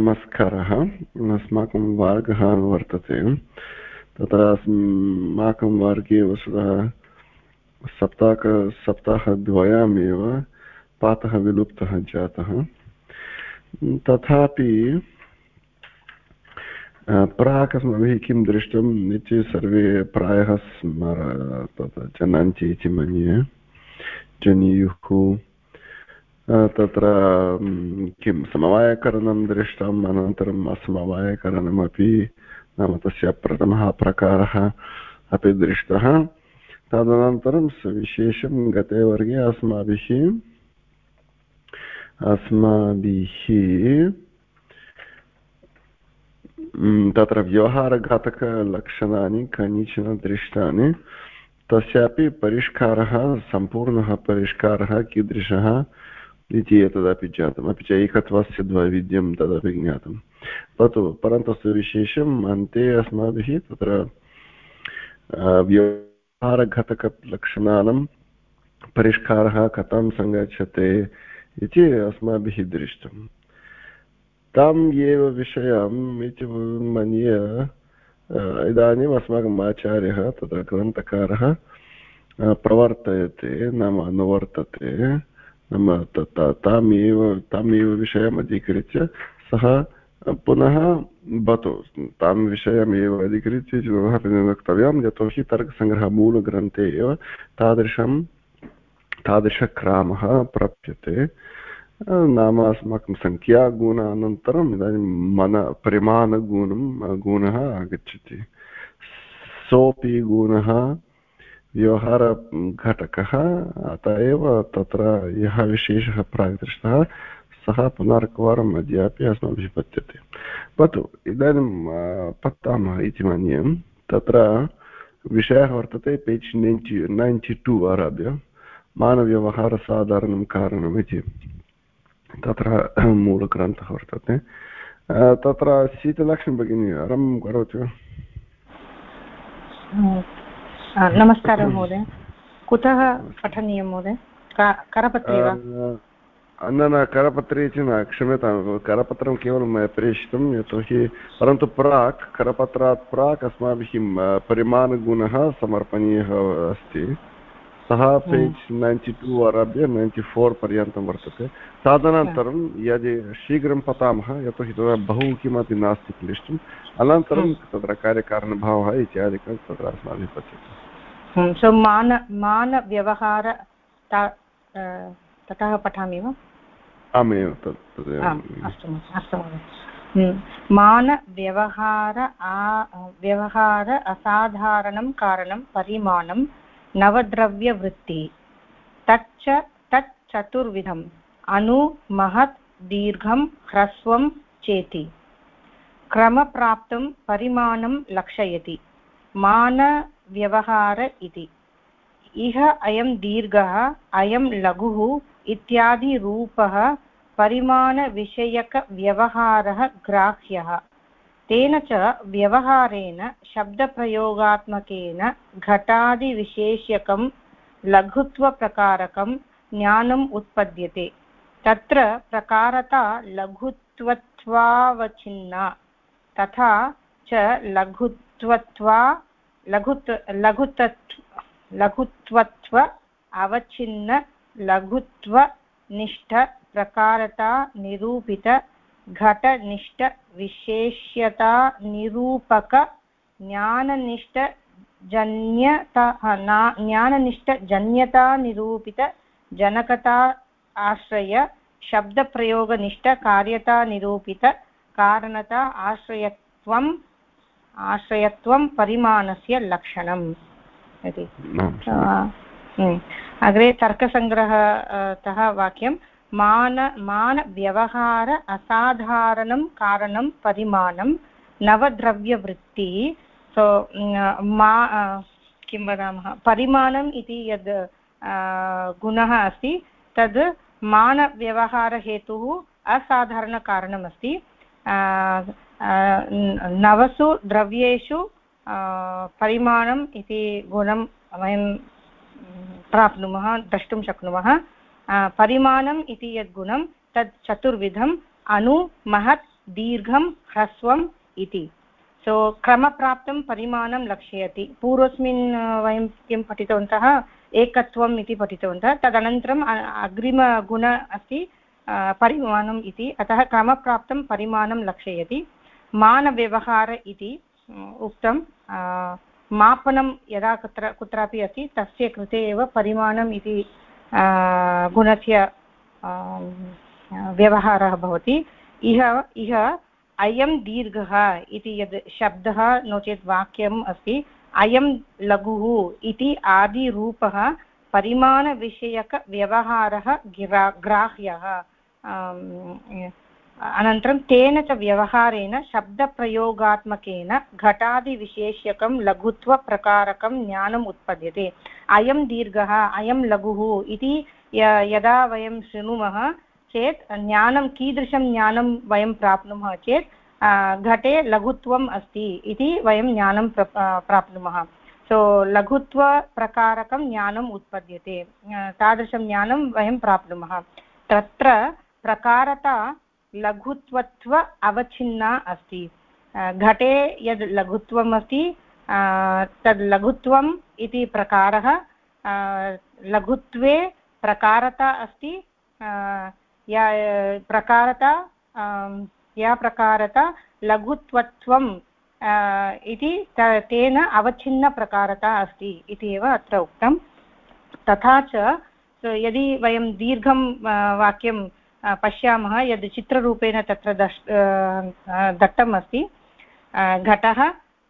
नमस्कारः। अस्माकं वर्गः वर्तते। तत्र अस्माकं वर्गे वस्तुतः सप्ताह सप्ताहद्वयमेव पाठः विलुप्तः जातः। तथापि प्राक् अस्माभिः किं दृष्टम् इति सर्वे प्रायः स्मर तत् जनन्ति इति मन्ये। जनीयुः तत्र किं समवायकरणं दृष्टम् अनन्तरम् असमवायकरणमपि नाम तस्य प्रथमः प्रकारः अपि दृष्टः तदनन्तरं सविशेषं गते वर्गे अस्माभिः अस्माभिः तत्र व्यवहारघातकलक्षणानि कानिचन दृष्टानि तस्यापि परिष्कारः सम्पूर्णः परिष्कारः कीदृशः इति एतदपि जातम् अपि च एकत्वस्य द्वैविध्यं तदपि ज्ञातं तत् परन्तु विशेषम् अन्ते अस्माभिः तत्र व्यवहारघटकलक्षणानां परिष्कारः कथं सङ्गच्छते इति अस्माभिः दृष्टम् तम् एव विषयम् इति मन्ये इदानीम् अस्माकम् आचार्यः तत्र ग्रन्थकारः प्रवर्तयते नाम अनुवर्तते नाम तामेव तामेव विषयम् अधिकृत्य सः पुनः भवतु तां विषयमेव अधिकृत्य वक्तव्यं। यतोहि तर्कसङ्ग्रहमूलग्रन्थे एव तादृशं तादृशक्रामः प्राप्यते। नाम अस्माकं सङ्ख्यागुण अनन्तरम् इदानीं मन परिमाणगुणं गुणः आगच्छति। सोऽपि गुणः व्यवहारघटकः अत एव तत्र यः विशेषः प्राग् दृष्टः सः पुनरेकवारम् अद्यापि अस्माभिः पच्यते भवतु, इदानीं पठामः इति मन्ये, तत्र विषयः वर्तते, पेज् नैन्टि नैन्टि टु आरभ्य मानव्यवहारसाधारणं कारणम् इति तत्र मूलग्रन्थः वर्तते। तत्र शीतलक्ष्मी भगिनी आरम्भं करोति। वा नमस्कारः महोदय। कुतः पठनीयं महोदय? करपत्रे न न, करपत्रे इति न, क्षम्यतां, करपत्रं केवलं मया प्रेषितं यतोहि, परन्तु प्राक्, करपत्रात् प्राक् अस्माभिः परिमाणगुणः समर्पणीयः अस्ति। सः पेज् नैन्टि टु आरभ्य नैन्टि फोर् पर्यन्तं वर्तते। तदनन्तरं यदि शीघ्रं पठामः यतोहि तदा बहु किमपि नास्ति क्लिष्टम् अनन्तरं तत्र कार्यकारणभावः इत्यादिकं तत्र अस्माभिः पठ्यते मान मानव्यवहार ततः पठामि वा? आमेव तत् अस्तु अस्तु महोदय। मानव्यवहार व्यवहार असाधारणं कारणं परिमाणं नवद्रव्यवृत्तिः। तच्च तत् चतुर्विधम् अनु, महत् दीर्घं ह्रस्वं चेति। क्रमप्राप्तं परिमाणं लक्षयति। मानव्यवहार इति। इह अयं दीर्घः, अयं लघुः इत्यादिरूपः परिमाणविषयकव्यवहारः ग्राह्यः। तेन च व्यवहारेण, शब्दप्रयोगात्मकेन घटादिविशेष्यकं लघुत्वप्रकारकं ज्ञानम् उत्पद्यते। तत्र प्रकारता लघुत्वत्वावच्छिन्ना तथा च लघुत्वत्वा लघुत्व लघुत्व लघुत्वत्व अवच्छिन्न, लघुत्वनिष्ठ निरूपित घटनिष्ठविशेष्यता निरूपक ज्ञाननिष्ठजन्यता ज्ञाननिष्ठजन्यता जनकता आश्रय शब्दप्रयोगनिष्ठ कार्यता कारणता आश्रयत्वम् आश्रयत्वं परिमाणस्य लक्षणम् इति अग्रे तर्कसङ्ग्रहतः वाक्यं मान, मानव्यवहार असाधारणं कारणं परिमाणं नवद्रव्यवृत्तिः. सो मा किं वदामः? परिमाणम् इति यद् गुणः अस्ति, तद् मानव्यवहारहेतुः असाधारणकारणमस्ति. नवसु द्रव्येषु परिमाणम् इति गुणं वयं प्राप्नुमः, द्रष्टुं शक्नुमः. परिमाणम् इति यद् गुणं तत् चतुर्विधम् अणु महत् दीर्घं ह्रस्वम् इति। सो क्रमप्राप्तं परिमाणं लक्ष्यति। पूर्वस्मिन् वयं किं पठितवन्तः, एकत्वम् इति पठितवन्तः, तदनन्तरम् अग्रिमगुण अस्ति परिमाणम् इति। अतः क्रमप्राप्तं परिमाणं लक्षयति। मानव्यवहार इति उक्तं। मापनं यदा कुत्र, कुत्रापि अस्ति, तस्य कृते एव परिमाणम् इति गुणस्य व्यवहारः भवति। इह इह अयं दीर्घः इति यद् शब्दः नो चेत् वाक्यम् अस्ति। अयं लघुः इति आदिरूपः परिमाणविषयकव्यवहारः ग्रा, ग्राह्यः। अनन्तरं तेन च व्यवहारेण शब्दप्रयोगात्मकेन घटादिविशेष्यकं लघुत्वप्रकारकं ज्ञानम् उत्पद्यते। अयं दीर्घः, अयं लघुः इति यदा वयं शृणुमः चेत्, ज्ञानं, कीदृशं ज्ञानं वयं प्राप्नुमः चेत् घटे लघुत्वम् अस्ति इति वयं ज्ञानं प्राप्नुमः। सो, लघुत्वप्रकारकं ज्ञानम् उत्पद्यते। तादृशं ज्ञानं वयं प्राप्नुमः। तत्र प्रकारता लघुत्वत्व अवच्छिन्ना अस्ति। घटे यद् लघुत्वम् अस्ति तद् लघुत्वम् इति प्रकारः लघुत्वे प्रकारता अस्ति या, प्रकारता या प्रकारता लघुत्वत्वम् इति तेन अवच्छिन्नप्रकारता अस्ति इति एव अत्र उक्तं। तथा च यदि वयं दीर्घं वाक्यं पश्यामः यद् चित्ररूपेण तत्र दश् दत्तम् अस्ति घटः,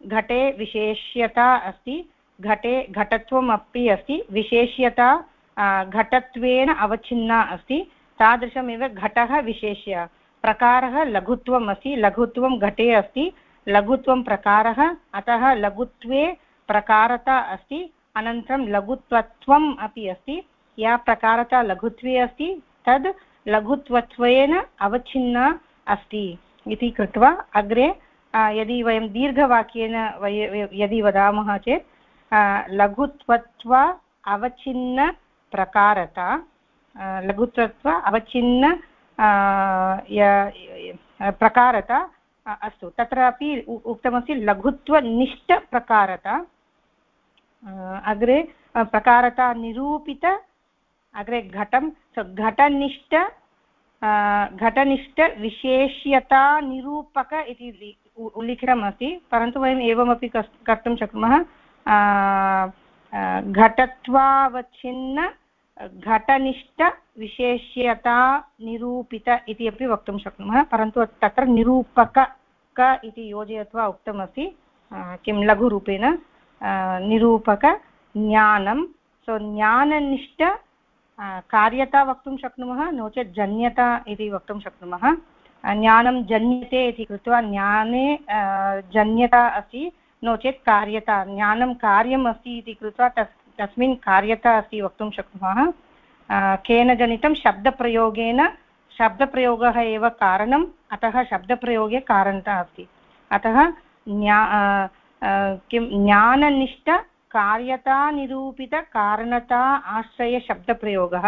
घटे विशेष्यता अस्ति, घटे घटत्वम् अपि अस्ति, विशेष्यता घटत्वेन अवच्छिन्ना अस्ति, तादृशमेव घटः विशेष्य। प्रकारः लघुत्वम् अस्ति लघुत्वं घटे अस्ति, लघुत्वं प्रकारः, अतः लघुत्वे प्रकारता अस्ति, अनन्तरं लघुत्वत्वम् अपि अस्ति, या प्रकारता लघुत्वे अस्ति, तद् लघुत्वत्वेन अवच्छिन्ना अस्ति इति कृत्वा अग्रे यदि वयं दीर्घवाक्येन यदि वदामः चेत् लघुत्वत्व अवच्छिन्नप्रकारता लघुत्वत्व अवच्छिन्न प्रकारता अस्तु। तत्रापि उक्तमस्ति लघुत्वनिष्ठप्रकारता अग्रे प्रकारता निरूपित अग्रे घटं घटनिष्ठ घटनिष्ठविशेष्यतानिरूपक इति उल्लिखितमस्ति, परन्तु वयम् एवमपि कर्तुं शक्नुमः। घटत्वावच्छिन्न घटनिष्ठविशेष्यतानिरूपित इति अपि वक्तुं शक्नुमः, परन्तु तत्र निरूपक क इति योजयित्वा उक्तमस्ति। किं लघुरूपेण निरूपक ज्ञानं सो ज्ञाननिष्ठ कार्यता वक्तुं शक्नुमः, नो चेत् जन्यता इति वक्तुं शक्नुमः। ज्ञानं जन्यते इति कृत्वा ज्ञाने जन्यता अस्ति, नो चेत् कार्यता। ज्ञानं कार्यम् अस्ति इति कृत्वा तस्, तस्मिन् कार्यता अस्ति वक्तुं शक्नुमः। केन जनितं? शब्दप्रयोगेन। शब्दप्रयोगः एव कारणम्, अतः शब्दप्रयोगे कारणता अस्ति। अतः ज्ञा किं? ज्ञाननिष्ठ कार्यतानिरूपितकारणता आश्रयशब्दप्रयोगः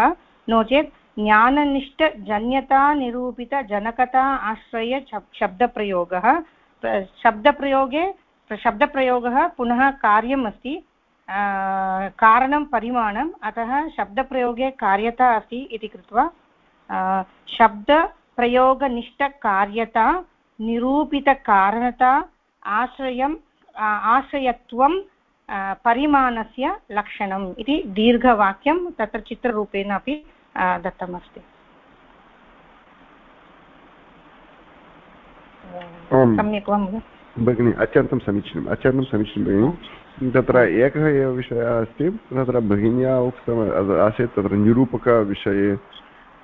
नो चेत् ज्ञाननिष्ठजन्यतानिरूपितजनकता आश्रय शब्दप्रयोगः। शब्दप्रयोगे शब्दप्रयोगः पुनः कार्यम् अस्ति। कारणं परिमाणम्, अतः शब्दप्रयोगे कार्यता अस्ति इति कृत्वा शब्दप्रयोगनिष्ठकार्यता निरूपितकारणता आश्रयम् आश्रयत्वं परिमाणस्य लक्षणम् इति दीर्घवाक्यं तत्र चित्ररूपेण अपि दत्तमस्ति। सम्यक् वा भगिनि अत्यन्तं समीचीनम् अत्यन्तं समीचीनं भगिनि। तत्र एकः एव विषयः अस्ति तत्र भगिन्या उक्तम् आसीत् तत्र निरूपकविषये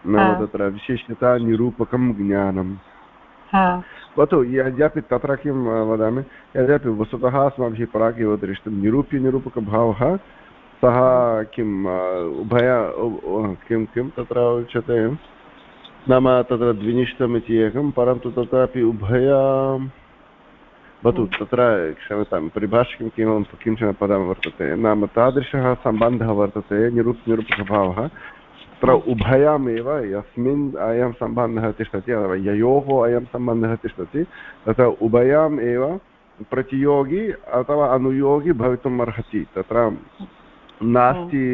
नाम तत्र विशेषता निरूपकं ज्ञानं भवतु यद्यपि तत्र किं वदामि यद्यपि वस्तुतः अस्माभिः प्राक् एव दृष्टं निरूप्यनिरूपकभावः सः किम् उभय किं किं तत्र उच्यते? नाम तत्र द्विनिष्ठम् इति एकं परन्तु तत्रापि उभय भवतु तत्र क्षम्यतां परिभाषिकं किं किंचन पदं वर्तते नाम तादृशः सम्बन्धः वर्तते निरूप निरूपकभावः तत्र उभयमेव यस्मिन् अयं सम्बन्धः तिष्ठति अथवा ययोः अयं सम्बन्धः तिष्ठति तत्र उभयम् एव प्रतियोगी अथवा अनुयोगी भवितुम् अर्हति। तत्र नास्ति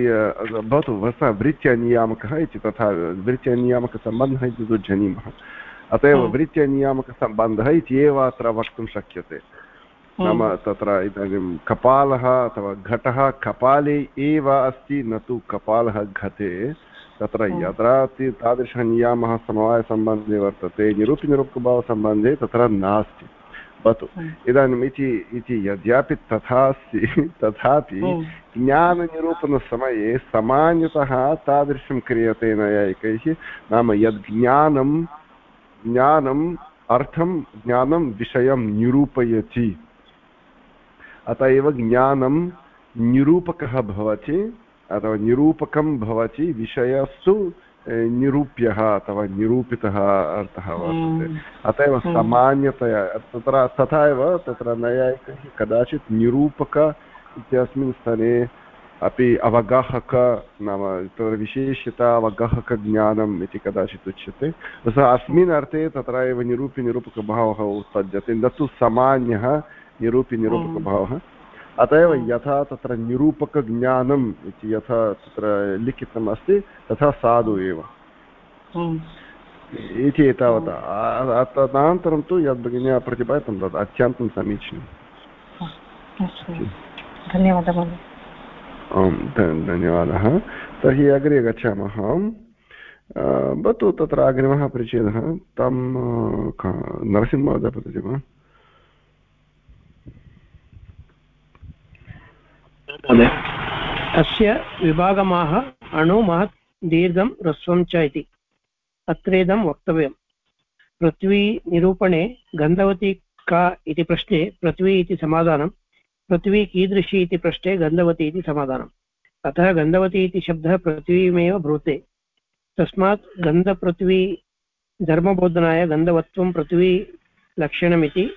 भवतु वस वृत्त्यनियामकः इति तथा वृत्त्यनियामकसम्बन्धः इति तु जानीमः। अत एव वृत्त्यनियामकसम्बन्धः इति एव अत्र वक्तुं शक्यते। नाम तत्र इदानीं कपालः अथवा घटः कपाले एव अस्ति न तु कपालः घटे। तत्र यत्र तादृशः नियामः समवायसम्बन्धे वर्तते निरूपिनिरूपकभावसम्बन्धे तत्र नास्ति। भवतु इदानीम् इति इति यद्यपि तथा अस्ति तथापि ज्ञाननिरूपणसमये सामान्यतः तादृशं क्रियते नैयायिकैः नाम यद् ज्ञानं ज्ञानम् अर्थं ज्ञानं विषयं निरूपयति। अत एव ज्ञानं निरूपकः भवति। अथवा निरूपकं भवति विषयस्तु निरूप्यः अथवा निरूपितः अर्थः वर्तते। अत एव सामान्यतया तत्र तथा एव तत्र नैयायिकैः कदाचित् निरूपक इत्यस्मिन् स्तरे अपि अवगाहक नाम तत्र विशेषता अवगाहकज्ञानम् इति कदाचित् उच्यते। सः अस्मिन् अर्थे तत्र एव निरूपिनिरूपकभावः उत्पद्यते। न तु सामान्यः निरूपिनिरूपकभावः अत एव यथा तत्र निरूपकज्ञानम् इति यथा तत्र लिखितम् अस्ति तथा साधु एव। इति एतावता। तदनन्तरं तु यद् भगिन्या प्रतिपादितं तत् अत्यन्तं समीचीनम् धन्यवादः आं धन्यवादः। तर्हि अग्रे गच्छामः। भवतु तत्र अग्रिमः परिचयः तं नरसिंहमहोदय पतति वा? महोदय। अस्य विभागमाः अणु महत् दीर्घं ह्रस्वं च इति। अत्रेदं वक्तव्यं पृथ्वी निरूपणे गन्धवती का इति प्रश्ने पृथ्वी इति समाधानं, पृथ्वी कीदृशी इति प्रश्ने गन्धवती इति समाधानम् अतः गन्धवती इति शब्दः पृथ्वीमेव ब्रूते। तस्मात् गन्धपृथ्वी धर्मबोधनाय गन्धवत्वं पृथ्वी लक्षणमिति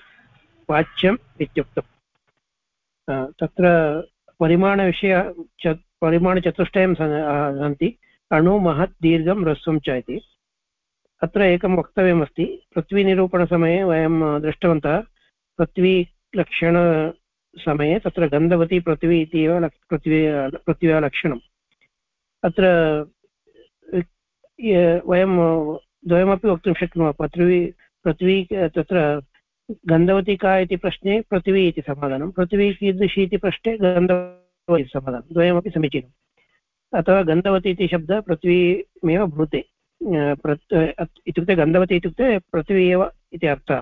वाच्यम् इत्युक्तम्। तत्र परिमाणविषय च, परिमाणचतुष्टयं सन्ति। अणु, महत्, दीर्घं, ह्रस्वं च इति। अत्र एकं वक्तव्यमस्ति। पृथ्वीनिरूपणसमये वयं दृष्टवन्तः पृथ्वीलक्षणसमये तत्र गन्धवती पृथ्वी इति एव पृथ्वी, पृथिव्या लक्षणम्। अत्र वयं द्वयमपि वक्तुं शक्नुमः। पृथ्वी पृथ्वी तत्र गन्धवती का इति प्रश्ने पृथिवी इति समाधानं। पृथिवी कीदृशी इति प्रश्ने गन्धवती समाधानं। द्वयमपि समीचीनम्। अतः गन्धवती इति शब्दः पृथ्वीमेव भूते। इत्युक्ते गन्धवती इत्युक्ते पृथिवी एव इति अर्थः।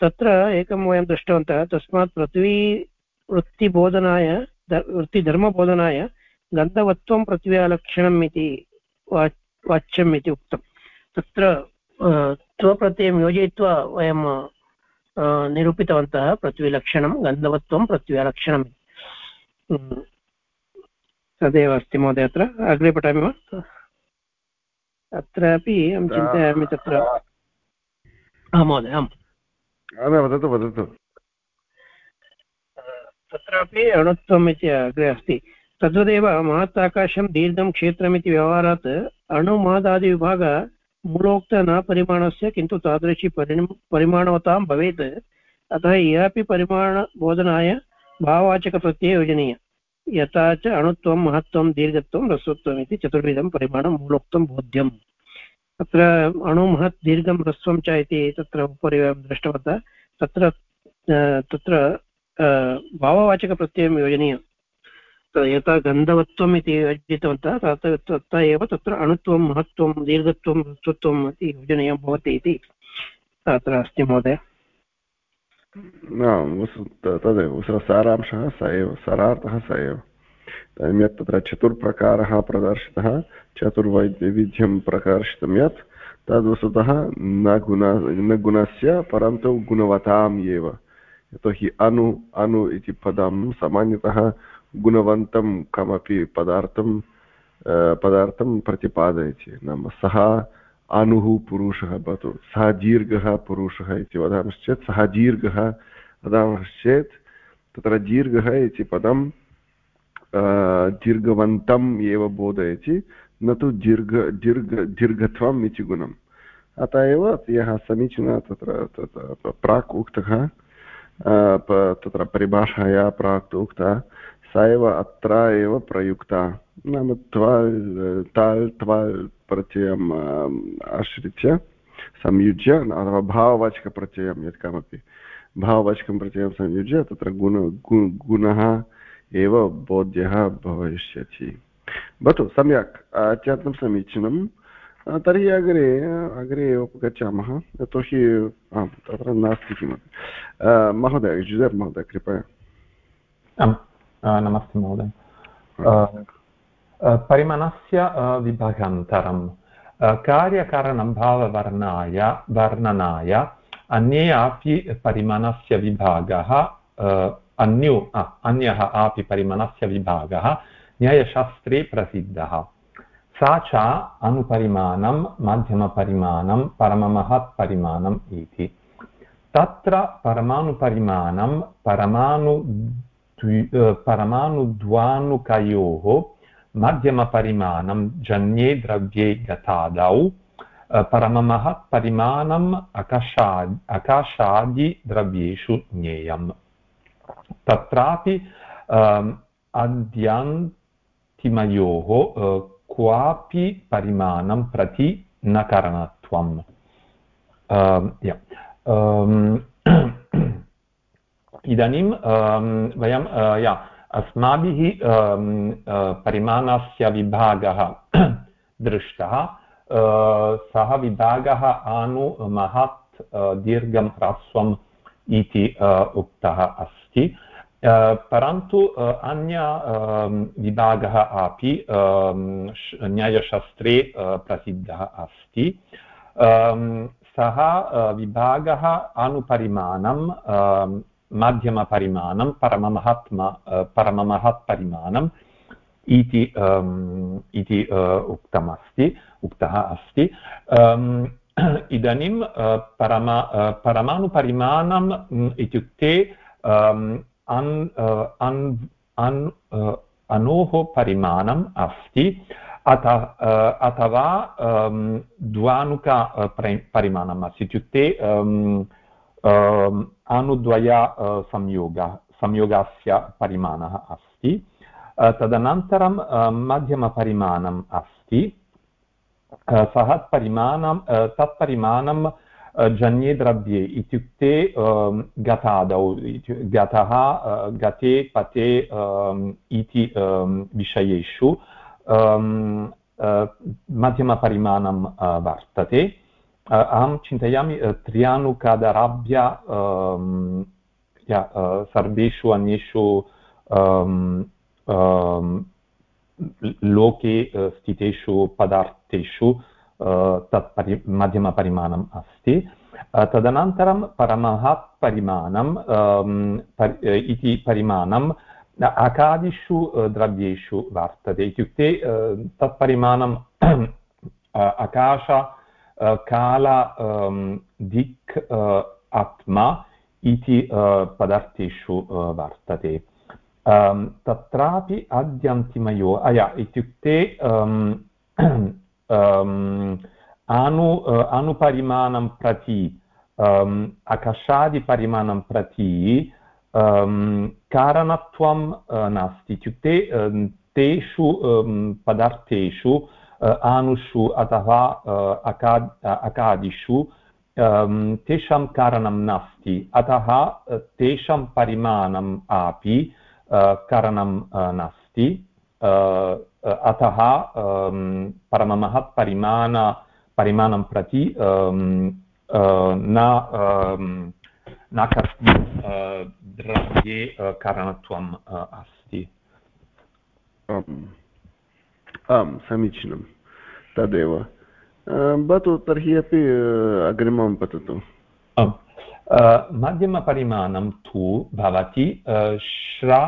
तत्र एकं वयं दृष्टवन्तः, तस्मात् पृथ्वी वृत्तिबोधनाय वृत्तिधर्मबोधनाय गन्धवत्वं पृथिव्यालक्षणम् इति वाच्यम् इति उक्तं। तत्र त्वप्रत्ययं योजयित्वा वयं निरूपितवन्तः पृथ्वीलक्षणं गन्धवत्वं पृथ्व्यालक्षणम् तदेव अस्ति महोदय अत्र। अग्रे पठामि वा? अत्रापि अहं चिन्तयामि तत्र। आं महोदय आम्। वदतु वदतु। तत्रापि अणुत्वम् इति अग्रे अस्ति। तद्वदेव महत् आकाशं दीर्घं क्षेत्रमिति व्यवहारात् अणुमहदादिविभाग मूलोक्त न परिमाणस्य, किन्तु तादृशी परि परिमाणवतां भवेत्। अतः यः अपि परिमाणबोधनाय भाववाचकप्रत्यये योजनीय। यथा च अणुत्वं, महत्त्वं, दीर्घत्वं, ह्रस्वत्वम् इति चतुर्विधं परिमाणं मूलोक्तं बोध्यम्। तत्र अणुमहत् दीर्घं, ह्रस्वं च इति तत्र उपरि वयं दृष्टवन्तः। तत्र तत्र भाववाचकप्रत्ययं योजनीयं यथा गन्धवत्वम् इति योजितवन्तः तथा एव तत्र अणुत्वं, महत्त्वं, दीर्घत्वं ऋत्वत्वम् इति योजनीयं भवति इति तत्र अस्ति महोदय। तदेव सारांशः स एव, सरार्थः स एव। इदानीं यत् तत्र चतुर्प्रकारः प्रदर्शितः, चतुर्वैविध्यं प्रदर्शितं यत् तद् वस्तुतः न गुण, न गुणस्य, परन्तु गुणवताम् एव। यतोहि अनु अनु इति पदं सामान्यतः गुणवन्तं कमपि पदार्थं पदार्थं प्रतिपादयति नाम सः अनुः पुरुषः भवतु, सः दीर्घः पुरुषः इति वदामश्चेत्, सः दीर्घः वदामश्चेत्, तत्र दीर्घः इति पदं दीर्घवन्तम् एव बोधयति, न तु दीर्घ दीर्घ, दीर्घत्वम् इति गुणम्। अतः एव यः समीचीनः तत्र प्राक् उक्तः तत्र परिभाषाया प्राक् उक्ता सा एव अत्र एव प्रयुक्ता। नाम त्वाल् आश्रित्य, संयुज्य, अथवा भाववाचकप्रत्ययं यत्कमपि। भाववाचकं प्रत्ययं संयुज्य, तत्र गुण गुणः एव बोध्यः भविष्यति। भवतु, सम्यक्। अत्यन्तं समीचीनं तर्हि अग्रे अग्रे एव गच्छामः यतोहि तत्र नास्ति किमपि। महोदय जुजेप् महोदय, कृपया। नमस्ते महोदय परिमाणस्य विभागान्तरं कार्यकारणं भाववर्णाय वर्णनाय अन्ये अपि परिमाणस्य विभागः अन्यो अन्यः अपि परिमाणस्य विभागः न्यायशास्त्रे प्रसिद्धः सा च अनुपरिमाणं मध्यमपरिमाणं परममहत्परिमाणम् इति तत्र परमाणुपरिमाणं परमाणु परमाणुद्वानुकयोः मध्यमपरिमाणं जन्ये द्रव्ये गतादौ परममहत्परिमाणम् अकशा आकाशादिद्रव्येषु ज्ञेयम् तत्रापि अद्यान्तिमयोः क्वापि परिमाणं प्रति न करणत्वम् इदानीं वयं या, अस्माभिः परिमाणस्य विभागः दृष्टः। सः विभागः आनु महत् दीर्घं ह्रस्वम् इति उक्तः अस्ति। परन्तु अन्य विभागः अपि न्यायशास्त्रे प्रसिद्धः अस्ति। सः विभागः अनुपरिमाणं मध्यमपरिमाणं, परममहात्म परममहत्परिमाणम् इति इति उक्तमस्ति, उक्तः अस्ति। इदानीं परमा परमाणुपरिमाणम् इत्युक्ते अन् अन् अन् अणोः परिमाणम् अस्ति। अथ अथवा द्वानुक परिमाणम् अस्ति। इत्युक्ते अणुद्वय संयोगः संयोगस्य परिमाणः अस्ति तदनन्तरं मध्यमपरिमाणम् अस्ति सः परिमाणं तत् परिमाणं जन्ये द्रव्ये इत्युक्ते गतादौ गतः गते, पते इति विषयेषु मध्यमपरिमाणं वर्तते। अहं चिन्तयामि त्र्यानुकादराभ्य सर्वेषु अन्येषु लोके स्थितेषु पदार्थेषु तत् परि मध्यमपरिमाणम् अस्ति तदनन्तरं परमहत् परिमाणं इति परिमाणम् अकादिषु द्रव्येषु वर्तते इत्युक्ते तत् आकाश काल दिक् आत्मा इति पदार्थेषु वर्तते तत्रापि आद्यन्तिमयो अया इत्युक्ते अनु अनुपरिमाणं प्रति आकाशादिपरिमाणं प्रति कारणत्वं नास्ति इत्युक्ते तेषु पदार्थेषु आनुषु अथवा अका अकादिषु तेषां कारणं नास्ति अतः तेषां परिमाणम् अपि कारणं नास्ति अतः परममहत् परिमाण परिमाणं प्रति न न कस्मिन् द्रव्ये कारणत्वम् अस्ति आम् समीचीनं तदेव। भवतु, तर्हि अपि अग्रिमं पततु। मध्यमपरिमाणं तु भवति श्रा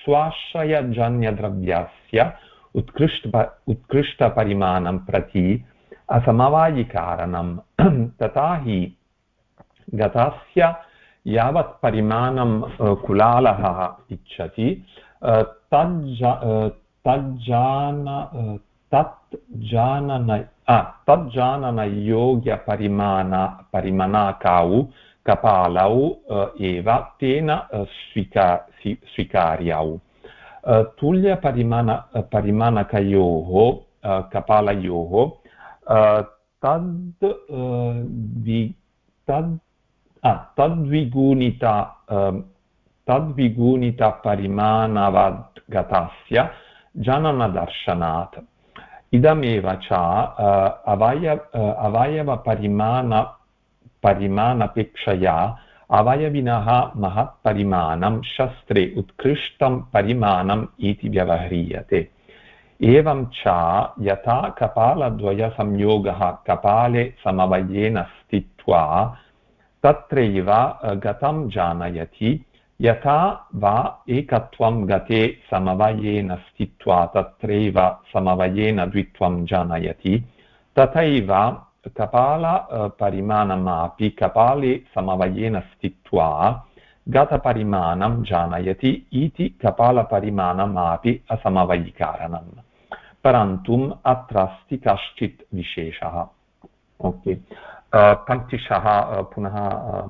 स्वाश्रयजन्यद्रव्यस्य उत्कृष्ट उत्कृष्टपरिमाणं प्रति असमवायिकारणं तथा हि गतस्य यावत् परिमाणं कुलालः इच्छति तज्ज तज्जान तत् जानन परिमाणाकौ कपालौ एव तेन स्वीका स्वीकार्यौ। तुल्यपरिमाण परिमाणकयोः कपालयोः तद् तद् तद्विगुणिता तद्विगुणितपरिमाणवद् गतस्य जननदर्शनात् इदमेव च अवय अवयवपरिमाण परिमाणपेक्षया अवयविनः महत्परिमाणं शस्त्रे उत्कृष्टं परिमाणम् इति व्यवह्रियते एवं च यथा कपालद्वयसंयोगः कपाले समवयेन स्थित्वा तत्रैव गतं जानयति यथा वा एकत्वं गते समवयेन स्थित्वा तत्रैव समवयेन द्वित्वं जानयति तथैव कपाल कपाले समवयेन स्थित्वा गतपरिमाणं जानयति इति कपालपरिमाणमापि असमवयिकारणम् परन्तु अत्र अस्ति कश्चित् विशेषः ओके पङ्क्तिशः पुनः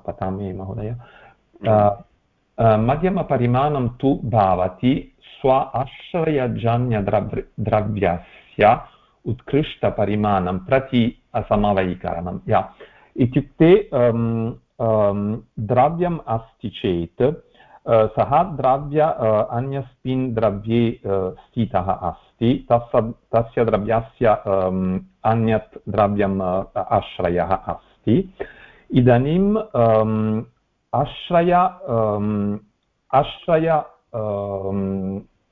पठामि महोदय मध्यमपरिमाणं तु भवति स्व आश्रयजन्यद्रव्य द्रव्यस्य उत्कृष्टपरिमाणं प्रति असमवयीकरणं या इत्युक्ते द्रव्यम् अस्ति चेत् सः द्रव्य अन्यस्मिन् द्रव्ये स्थितः अस्ति तस्य तस्य द्रव्यस्य अन्यत् द्रव्यम् आश्रयः अस्ति इदानीम् आश्रय आश्रय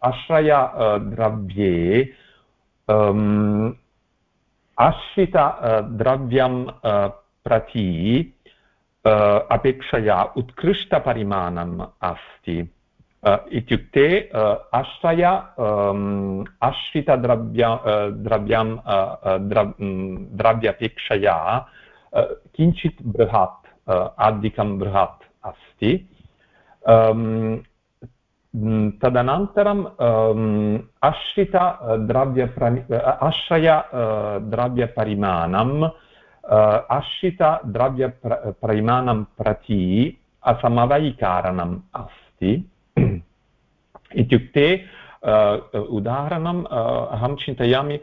आश्रय द्रव्ये आश्रितद्रव्यं प्रति अपेक्षया उत्कृष्टपरिमाणम् अस्ति इत्युक्ते आश्रय आश्रितद्रव्य द्रव्यं द्रव्यपेक्षया किञ्चित् बृहत् अधिकं बृहत् अस्ति तदनन्तरम् आश्रितद्रव्यपरि आश्रय द्रव्यपरिमाणम् आश्रितद्रव्यप्र परिमाणं प्रति असमवयिकारणम् अस्ति इत्युक्ते उदाहरणम् अहं चिन्तयामि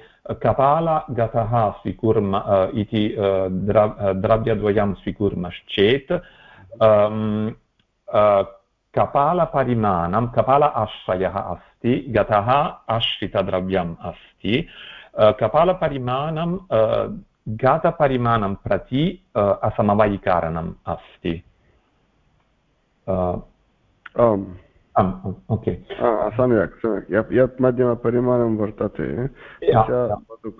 कपालगतः स्वीकुर्म इति द्रव्यद्वयं स्वीकुर्मश्चेत् कपालपरिमाणं कपाल आश्रयः अस्ति गतः आश्रितद्रव्यम् अस्ति कपालपरिमाणं घातपरिमाणं प्रति असमवायिकारणम् अस्ति आम् ओके सम्यक् सम्यक् यत् यत् मध्यमपरिमाणं वर्तते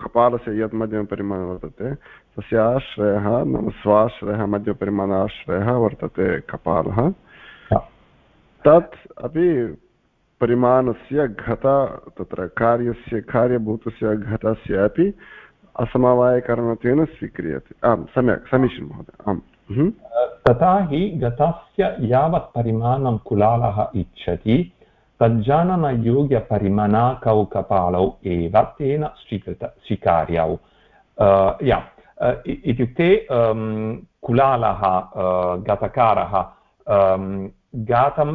कपालस्य यत् मध्यमपरिमाणं वर्तते तस्य आश्रयः नाम स्वाश्रयः मध्यपरिमाण आश्रयः वर्तते कपालः तत् अपि परिमाणस्य घट तत्र कार्यस्य कार्यभूतस्य घटस्य अपि असमवायकरणत्वेन स्वीक्रियते आम् सम्यक् समीचीनं महोदय आम् तथा हि गतस्य यावत् परिमाणं कुलालः इच्छति तज्जाननयोग्यपरिमाणाकौ कपालौ एव तेन स्वीकृत, स्वीकार्यौ। या इत्युक्ते कुलालः गतकारः गातं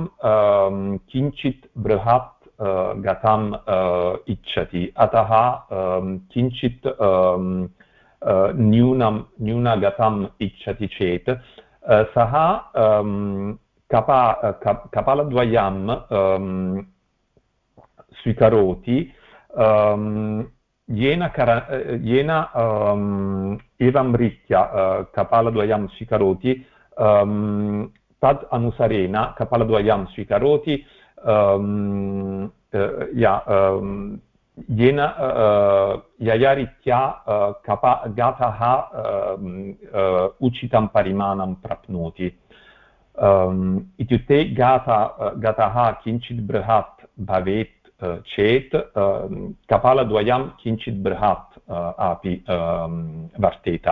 किञ्चित् बृहत् गतम् इच्छति। अतः किञ्चित् न्यूनं, न्यूनगतम् इच्छति चेत् सः कपा कपालद्वयं स्वीकरोति। येन कर, येन एवं रीत्या कपालद्वयं स्वीकरोति तद् अनुसरेण कपालद्वयं स्वीकरोति या येन यया रीत्या कपा गातः उचितं परिमाणं प्राप्नोति इत्युक्ते गाथ गतः किञ्चित् बृहत् भवेत् चेत् कपालद्वयं किञ्चित् बृहत् अपि वर्तेत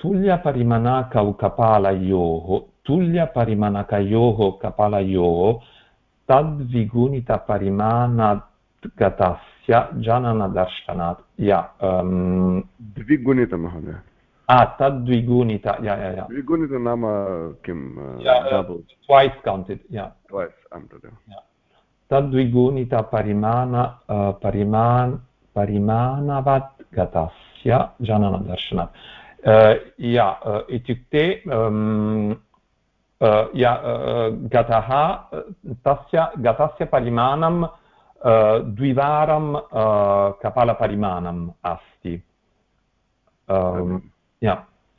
तुल्यपरिमाणकौ कपालयोः तुल्यपरिमाणकयोः कपालयोः तद्विगुणितपरिमाणात् गतस्य जननदर्शनात् या द्विगुणित महोदय तद्विगुणित या या या द्विगुणित नाम किं ट्वैस् कौण्टेड् या तद्विगुणितपरिमाण परिमाण परिमाणवत् गतस्य जननदर्शनात् या इत्युक्ते गतः तस्य गतस्य परिमाणं द्विवारं कपालपरिमाणम् अस्ति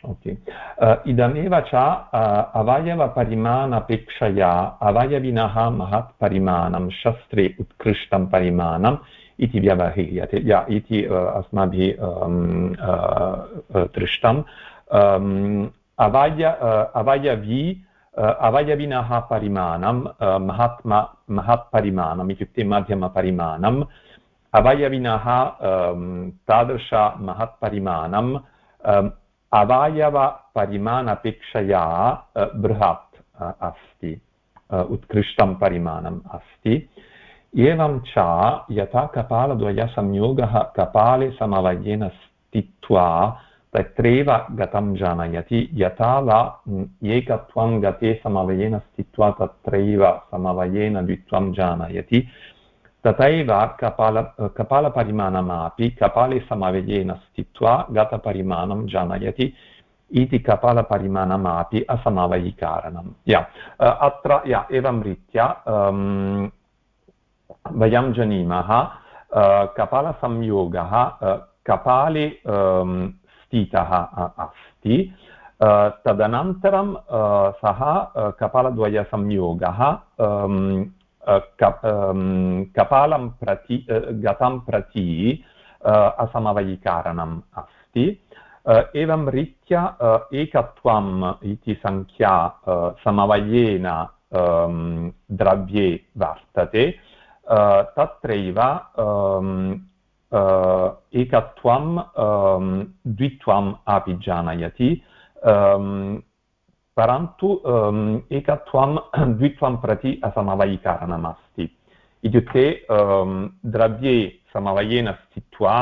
ओके इदमेव च अवयवपरिमाणपेक्षया अवयविनः महत् परिमाणं शस्त्रे उत्कृष्टं परिमाणम् इति व्यवह्रियते या इति अस्माभिः दृष्टम् अवय अवयवी अवयविनः परिमाणं महात्मा महत्परिमाणम् इत्युक्ते मध्यमपरिमाणम् अवयविनः तादृश महत्परिमाणम् अवयवपरिमाणपेक्षया बृहत् अस्ति उत्कृष्टं परिमाणम् अस्ति एवं च यथा कपालद्वयसंयोगः कपाले समवयेन स्थित्वा तत्रैव गतं जानयति, यथा वा एकत्वं गते समवयेन स्थित्वा तत्रैव समवयेन द्वित्वं जानयति। तथैव कपाल, कपालपरिमाणमपि कपाले समवयेन स्थित्वा गतपरिमाणं जानयति इति कपालपरिमाणमपि असमवयिकारणं या अत्र, या, एवं रीत्या वयं जानीमः कपालसंयोगः कपाले स्थितः अस्ति। तदनन्तरं सः कपालद्वयसंयोगः कपालं प्रति गतं प्रति असमवयिकारणम् अस्ति। एवं रीत्या एकत्वम् इति सङ्ख्या समवयेन द्रव्ये वर्तते। तत्रैव एकत्वं द्वित्वम् अपि जानयति परन्तु एकत्वं द्वित्वं प्रति असमवयिकारणमस्ति इत्युक्ते द्रव्ये समवयेन स्थित्वा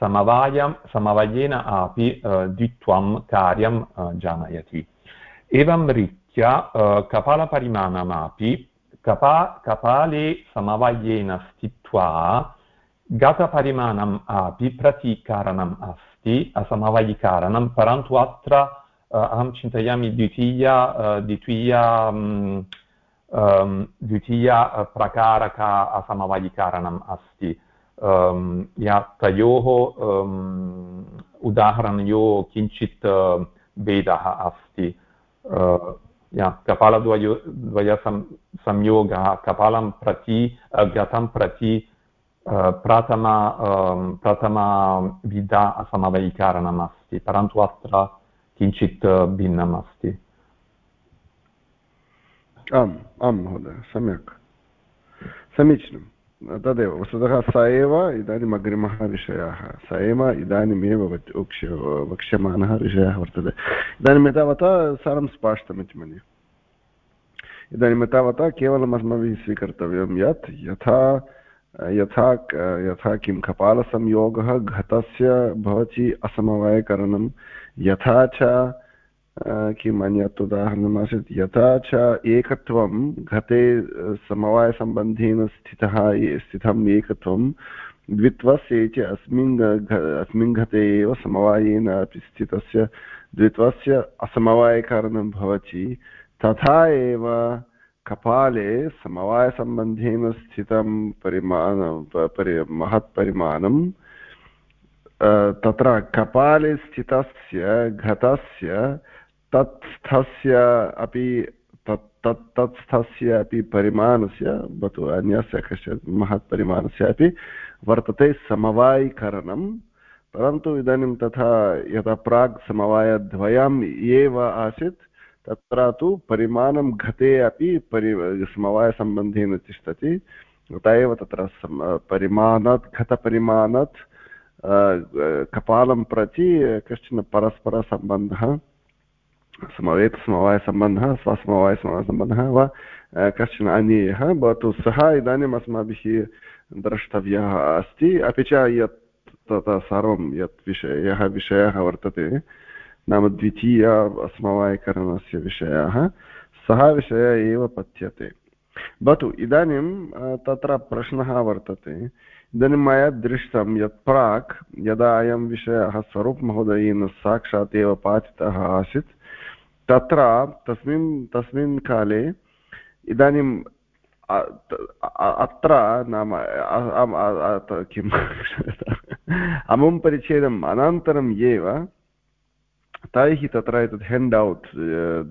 समवायं समवयेन अपि द्वित्वं कार्यं जानयति एवं रीत्या कपालपरिमाणमपि कपा कपाले समवायेन स्थित्वा गतपरिमाणम् अपि प्रतीकारणम् अस्ति असमवायिकारणं परन्तु अत्र अहं चिन्तयामि द्वितीया द्वितीया द्वितीया प्रकारक असमवायिकारणम् अस्ति या तयोः उदाहरणयोः किञ्चित् भेदः अस्ति या कपालद्वयो द्वयसं संयोगः कपालं प्रति गतं प्रति प्रथमा प्रथमाविधा असमवैकारणम् अस्ति परन्तु अत्र किञ्चित् भिन्नम् आम् आं महोदय सम्यक् समीचीनं तदेव वस्तुतः स एव इदानीम् अग्रिमः विषयः स एव इदानीमेव वक्ष्य वक्ष्यमाणः विषयः वर्तते इदानीम् एतावता सर्वं स्पष्टमिति मन्ये इदानीम् एतावता केवलम् अस्माभिः स्वीकर्तव्यं यत् यथा यथा यथा किं कपालसंयोगः घटस्य भवति असमवायकरणं, यथा च किम् अन्यत् उदाहरणमासीत् यथा च एकत्वं घटे समवायसम्बन्धेन स्थितः स्थितम् एकत्वं द्वित्वस्य च अस्मिन् अस्मिन् घटे एव समवायेन अपि स्थितस्य द्वित्वस्य असमवायकारणं भवति, तथा एव कपाले समवायसम्बन्धेन स्थितं परिमाण परि महत्परिमाणं तत्र कपाले स्थितस्य घटस्य, तत्स्थस्य अपि तत् तत् तत्स्थस्य अपि परिमाणस्य, भवतु अन्यस्य कश्चित् महत् परिमाणस्य अपि वर्तते समवायीकरणं, परन्तु इदानीं तथा यदा प्राग् समवायद्वयम् एव आसीत् तत्र तु परिमाणं घटे अपि परि, समवायसम्बन्धेन तिष्ठति। अत एव तत्र परिमाणात् घटपरिमाणात् कपालं प्रति कश्चन परस्परसम्बन्धः समवेतसमवायसम्बन्धः स्वसमवायसमवायसम्बन्धः वा कश्चन अन्यः भवतु सः इदानीम् अस्माभिः द्रष्टव्यः अस्ति। अपि च यत् तथा सर्वं यत् विषय, यः विषयः वर्तते नाम द्वितीय समवायकरणस्य विषयः। सः विषयः एव पठ्यते। भवतु, इदानीं तत्र प्रश्नः वर्तते। इदानीं मया दृष्टं यत् प्राक्, यदा अयं विषयः स्वरूपमहोदयेन साक्षात् एव पाठितः आसीत्, तत्र तस्मिन् तस्मिन् काले इदानीं अत्र नाम किम् अमुं परिच्छेदम् अनन्तरम् एव तैः तत्र एतत् हेण्ड् औट्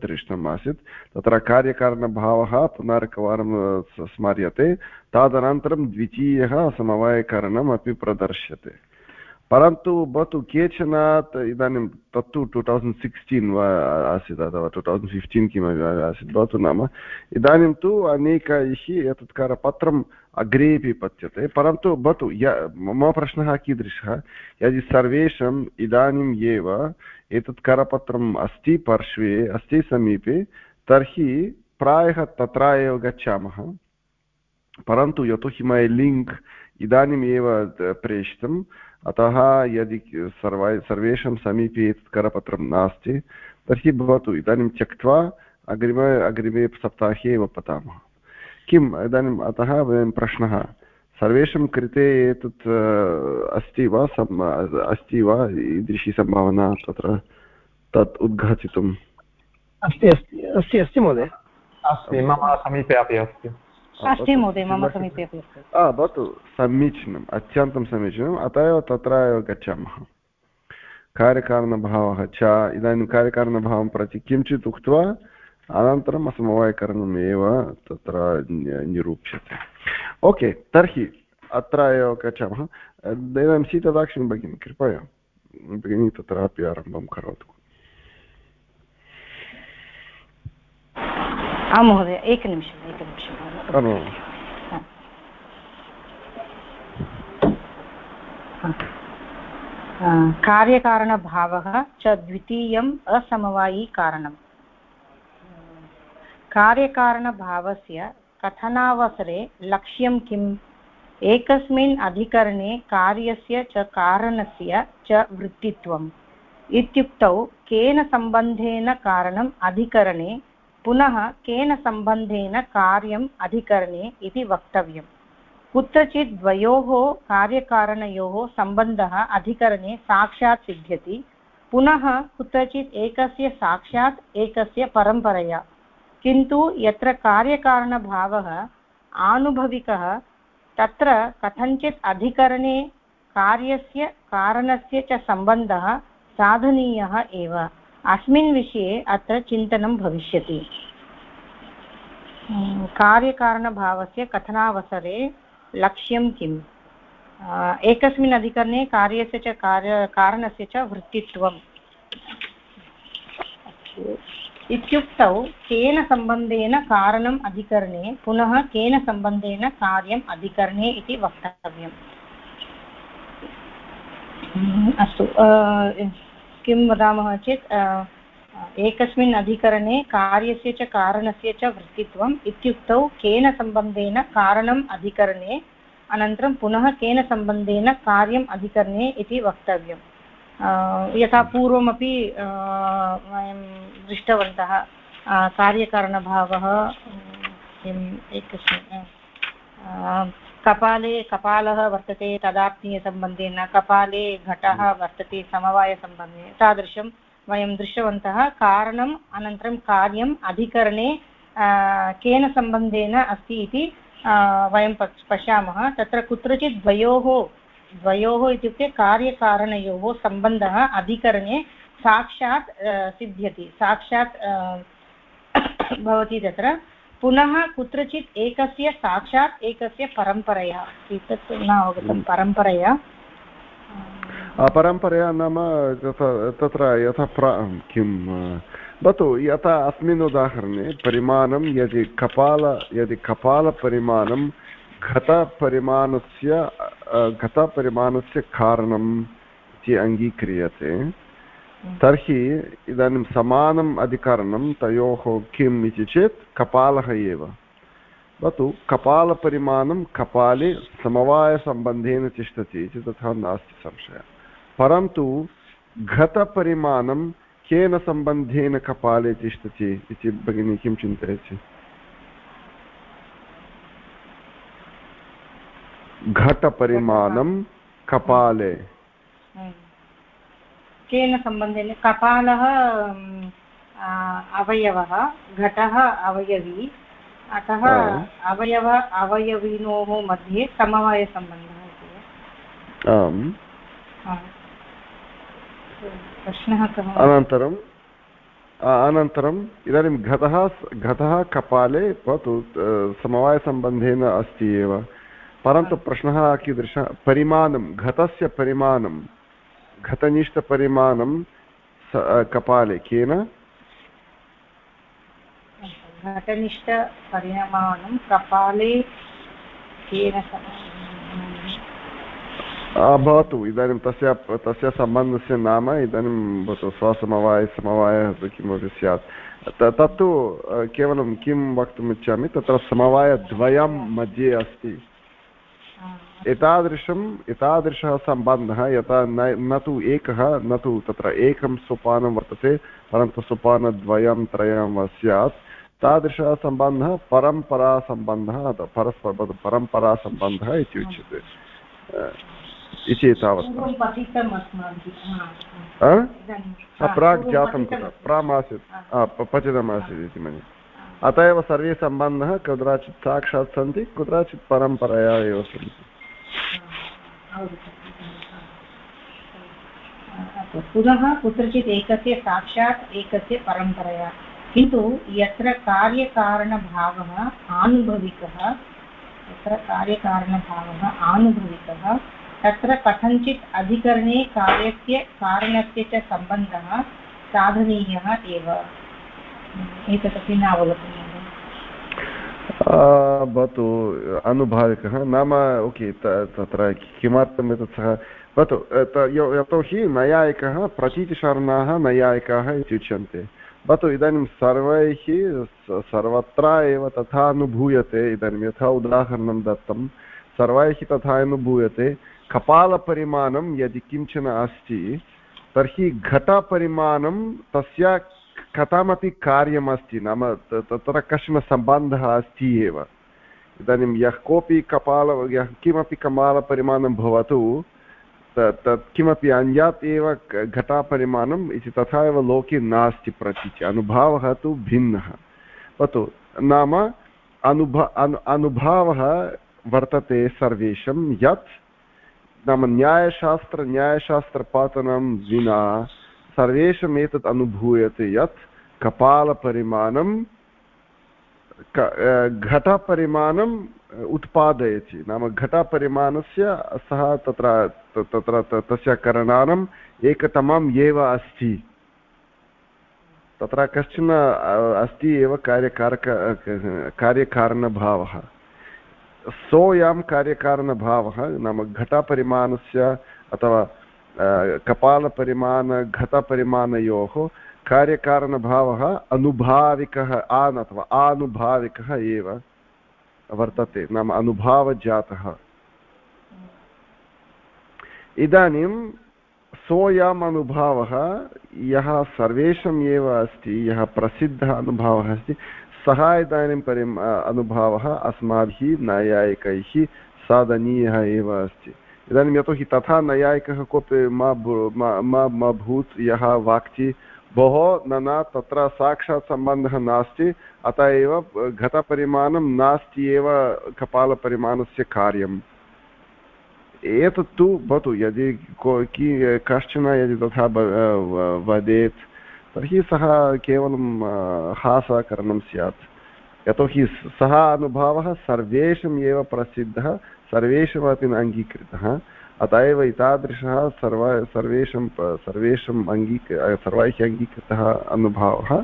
दृष्टम् आसीत्। तत्र कार्यकारणभावः पुनरेकवारं स्मर्यते। तदनन्तरं द्वितीयः समवायकरणम् अपि प्रदर्श्यते। परन्तु भवतु केचन इदानीं तत्तु टु तौसण्ड् सिक्स्टीन् वा आसीत् अथवा टु तौसण्ड् फिफ्टीन् किमपि आसीत्, भवतु नाम। इदानीं तु अनेकैः एतत् करपत्रम् अग्रेपि पच्यते, परन्तु भवतु, य, मम प्रश्नः कीदृशः? यदि सर्वेषाम् इदानीम् एव एतत् करपत्रम् अस्ति पार्श्वे, अस्ति समीपे, तर्हि प्रायः तत्र एव गच्छामः। परन्तु यतोहि मया लिङ्क् इदानीमेव प्रेषितम्। अतः यदि सर्वा सर्वेषां समीपे एतत् करपत्रं नास्ति, तर्हि भवतु, इदानीं त्यक्त्वा अग्रिम, अग्रिमे सप्ताहे एव पठामः किम्? इदानीम् अतः वयं प्रश्नः। सर्वेषां कृते एतत् अस्ति वा? अस्ति वा? ईदृशी सम्भावना तत्र तत् उद्घाटितुम्। अस्ति अस्ति अस्ति अस्ति महोदय। अस्ति मम समीपे अपि अस्ति। अस्ति महोदय मम समीपे अपि अस्ति। भवतु समीचीनम् अत्यन्तं समीचीनम्। अतः एव तत्र एव गच्छामः। कार्यकारणभावः च इदानीं कार्यकारणभावं प्रति किञ्चित् उक्त्वा अनन्तरम् असमवायकरणम् एव तत्र निरूप्यते. ओके तर्हि अत्र एव गच्छामः. इदानीं सीतदाक्षिणी भगिनी कृपया. भगिनी तत्रापि आरम्भं करोतु. आं महोदय एकनिमिषम् एकनिमिषम् कार्यकारणभावः च द्वितीयम् असमवायीकारणम्. कार्यकारणभावस्य कथनावसरे लक्ष्यं किम्? एकस्मिन् अधिकरणे कार्यस्य च कारणस्य च वृत्तित्वम्। इत्युक्तौ केन सम्बन्धेन कारणम् अधिकरणे, पुनः केन सम्बन्धेन कार्यम् अधिकरणे इति वक्तव्यम्। कुत्रचित् द्वयोः कार्यकारणयोः सम्बन्धः अधिकरणे साक्षात् सिद्ध्यति, पुनः कुत्रचित् एकस्य साक्षात् एकस्य परम्परया। किन्तु यत्र कार्यकारणभावः आनुभविकः, तत्र कथञ्चित् अधिकरणे कार्यस्य कारणस्य च सम्बन्धः साधनीयः एव। अस्मिन् विषये अत्र चिन्तनं भविष्यति। कार्यकारणभावस्य कथनावसरे लक्ष्यं किम्? एकस्मिन् अधिकरणे कार्यस्य च कार्य, कारणस्य च वृत्तित्वम्। इत्युक्तौ केन सम्बन्धेन कारणम् अधिकरणे, पुनः केन सम्बन्धेन कार्यम् अधिकरणे इति वक्तव्यम्। अस्तु किं वदामः चेत् एकस्मिन् अधिकरणे कार्यस्य च कारणस्य च वृत्तित्वम् इत्युक्तौ केन सम्बन्धेन कारणम् अधिकरणे, अनन्तरं पुनः केन सम्बन्धेन कार्यम् अधिकरणे इति वक्तव्यं यथा पूर्वमपि वयं दृष्टवन्तः कार्यकारणभावः किम् एकस्मिन् कपाले कपालः वर्तते तदात्मीयसम्बन्धेन कपाले घटः वर्तते समवायसम्बन्धे। तादृशं वयं दृष्टवन्तः कारणम् अनन्तरं कार्यम् अधिकरणे केन सम्बन्धेन अस्ति इति वयं पश्यामः। तत्र कुत्रचित् द्वयोः द्वयोः इत्युक्ते कार्यकारणयोः सम्बन्धः अधिकरणे साक्षात् सिद्ध्यति। साक्षात् भवति तत्र, पुनः कुत्रचित् एकस्य साक्षात् एकस्य परम्परया। एतत् न अवगतं, परम्परया। परम्परया नाम तत्र यथा प्र किं भवतु, यथा अस्मिन् उदाहरणे, परिमाणं यदि कपाल, यदि कपालपरिमाणं घटपरिमाणस्य घटपरिमाणस्य कारणम् इति अङ्गीक्रियते। तर्हि इदानीं समानम् अधिकरणं तयोः किम् इति चेत् कपालः एव। भवतु कपालपरिमाणं कपाले समवायसम्बन्धेन तिष्ठति इति तथा नास्ति संशयः। परन्तु घतपरिमाणं केन सम्बन्धेन कपाले तिष्ठति इति भगिनी किं चिन्तयति? घटपरिमाणं कपाले। केन सम्बन्धेन? कपालः अवयवः घटः अवयवी। अतः अवयव अवयविनोः मध्ये समवायसम्बन्धः इति। आम्। प्रश्नः कः? अनन्तरम् अनन्तरम् इदानीं घटः घटः कपाले भवतु समवायसम्बन्धेन अस्ति एव। परन्तु प्रश्नः कीदृशः परिमाणं घटस्य परिमाणं घटनिष्ठपरिमाणं कपाले केन? घटनिष्ठपरिमाणं कपाले केन भवतु इदानीं तस्य तस्य सम्बन्धस्य नाम इदानीं भवतु स्वसमवाय समवायः किमपि स्यात्। तत्तु केवलं किं वक्तुम् इच्छामि तत्र समवायद्वयं मध्ये अस्ति। एतादृशम् एतादृशः सम्बन्धः यथा न न तु एकः न तु तत्र एकं सोपानं वर्तते परन्तु सोपानद्वयं त्रयं वा स्यात्। तादृशः सम्बन्धः परम्परासम्बन्धः परस्पर परम्परासम्बन्धः इति उच्यते। इति तावत् प्राक् जातं तत्र। प्रामासीत्। पतितमासीत् इति मन्ये। अत एव सर्वे सम्बन्धः कुत्रचित् साक्षात् सन्ति कुत्रचित् परम्परया एव सन्ति। पुनः कुत्रचित् एकस्य साक्षात् एकस्य परम्परया। किन्तु यत्र कार्यकारणभावः आनुभविकः, यत्र कार्यकारणभावः आनुभविकः, तत्र कथञ्चित् अधिकरणे कार्यस्य कारणस्य च सम्बन्धः साधनीयः एव। एतदपि न अवगतं भवतु, अनुभाविकः, नाम, ओके तत्र किमर्थम् एतत् सः? भवतु यतोहि नैयायिकः, प्रतीतिशरणाः नैयायिकाः इति उच्यन्ते। भवतु, इदानीं सर्वैः सर्वत्र एव तथा अनुभूयते, इदानीं यथा उदाहरणं दत्तं। सर्वैः तथा अनुभूयते। कपालपरिमाणं यदि किंचन अस्ति, तर्हि घटपरिमाणं तस्य कथमपि कार्यमस्ति नाम तत्र कश्चन सम्बन्धः अस्ति एव। इदानीं यः कोऽपि कपाल, यः किमपि कपालपरिमाणं भवतु तत् किमपि अन्यात् एव घटापरिमाणम् इति तथा एव लोके नास्ति प्रतीति। अनुभवः तु भिन्नः। भवतु, नाम अनुभ, अनु, अनुभावः वर्तते सर्वेषां, यत् नाम न्यायशास्त्र न्यायशास्त्रपातनं विना सर्वेषाम् एतत् अनुभूयते यत् कपालपरिमाणं घटपरिमाणम् उत्पादयति। नाम घटपरिमाणस्य सः तत्र तत्र तस्य करणानम् एकतमम् एव अस्ति। तत्र कश्चन अस्ति एव कार्यकारक, कार्यकारणभावः। सोऽयं कार्यकारणभावः नाम घटपरिमाणस्य अथवा कपालपरिमाणघटपरिमाणयोः कार्यकारणभावः अनुभाविकः आन् अथवा आनुभाविकः एव वर्तते, नाम अनुभावजातः। इदानीं सोऽयम् अनुभावः यः सर्वेषाम् एव अस्ति, यः प्रसिद्धः अनुभावः अस्ति, सः इदानीं परिम् अनुभावः अस्माभिः नैयायिकैः साधनीयः एव अस्ति। इदानीं यतोहि तथा नैयायिकः कोऽपि मा भूत्, यः वाक्ति भोः न न तत्र साक्षात् सम्बन्धः नास्ति, अत एव घटपरिमाणं नास्ति एव कपालपरिमाणस्य कार्यम्। एतत्तु भवतु, यदि कश्चन यदि तथा वदेत्, तर्हि सः केवलं हासकरणं स्यात्। यतोहि सः अनुभवः सर्वेषाम् एव प्रसिद्धः सर्वेषामपि अङ्गीकृतः। अत एव एतादृशः सर्व, सर्वेषां, सर्वेषाम् अङ्गीक, सर्वैः अङ्गीकृतः अनुभवः।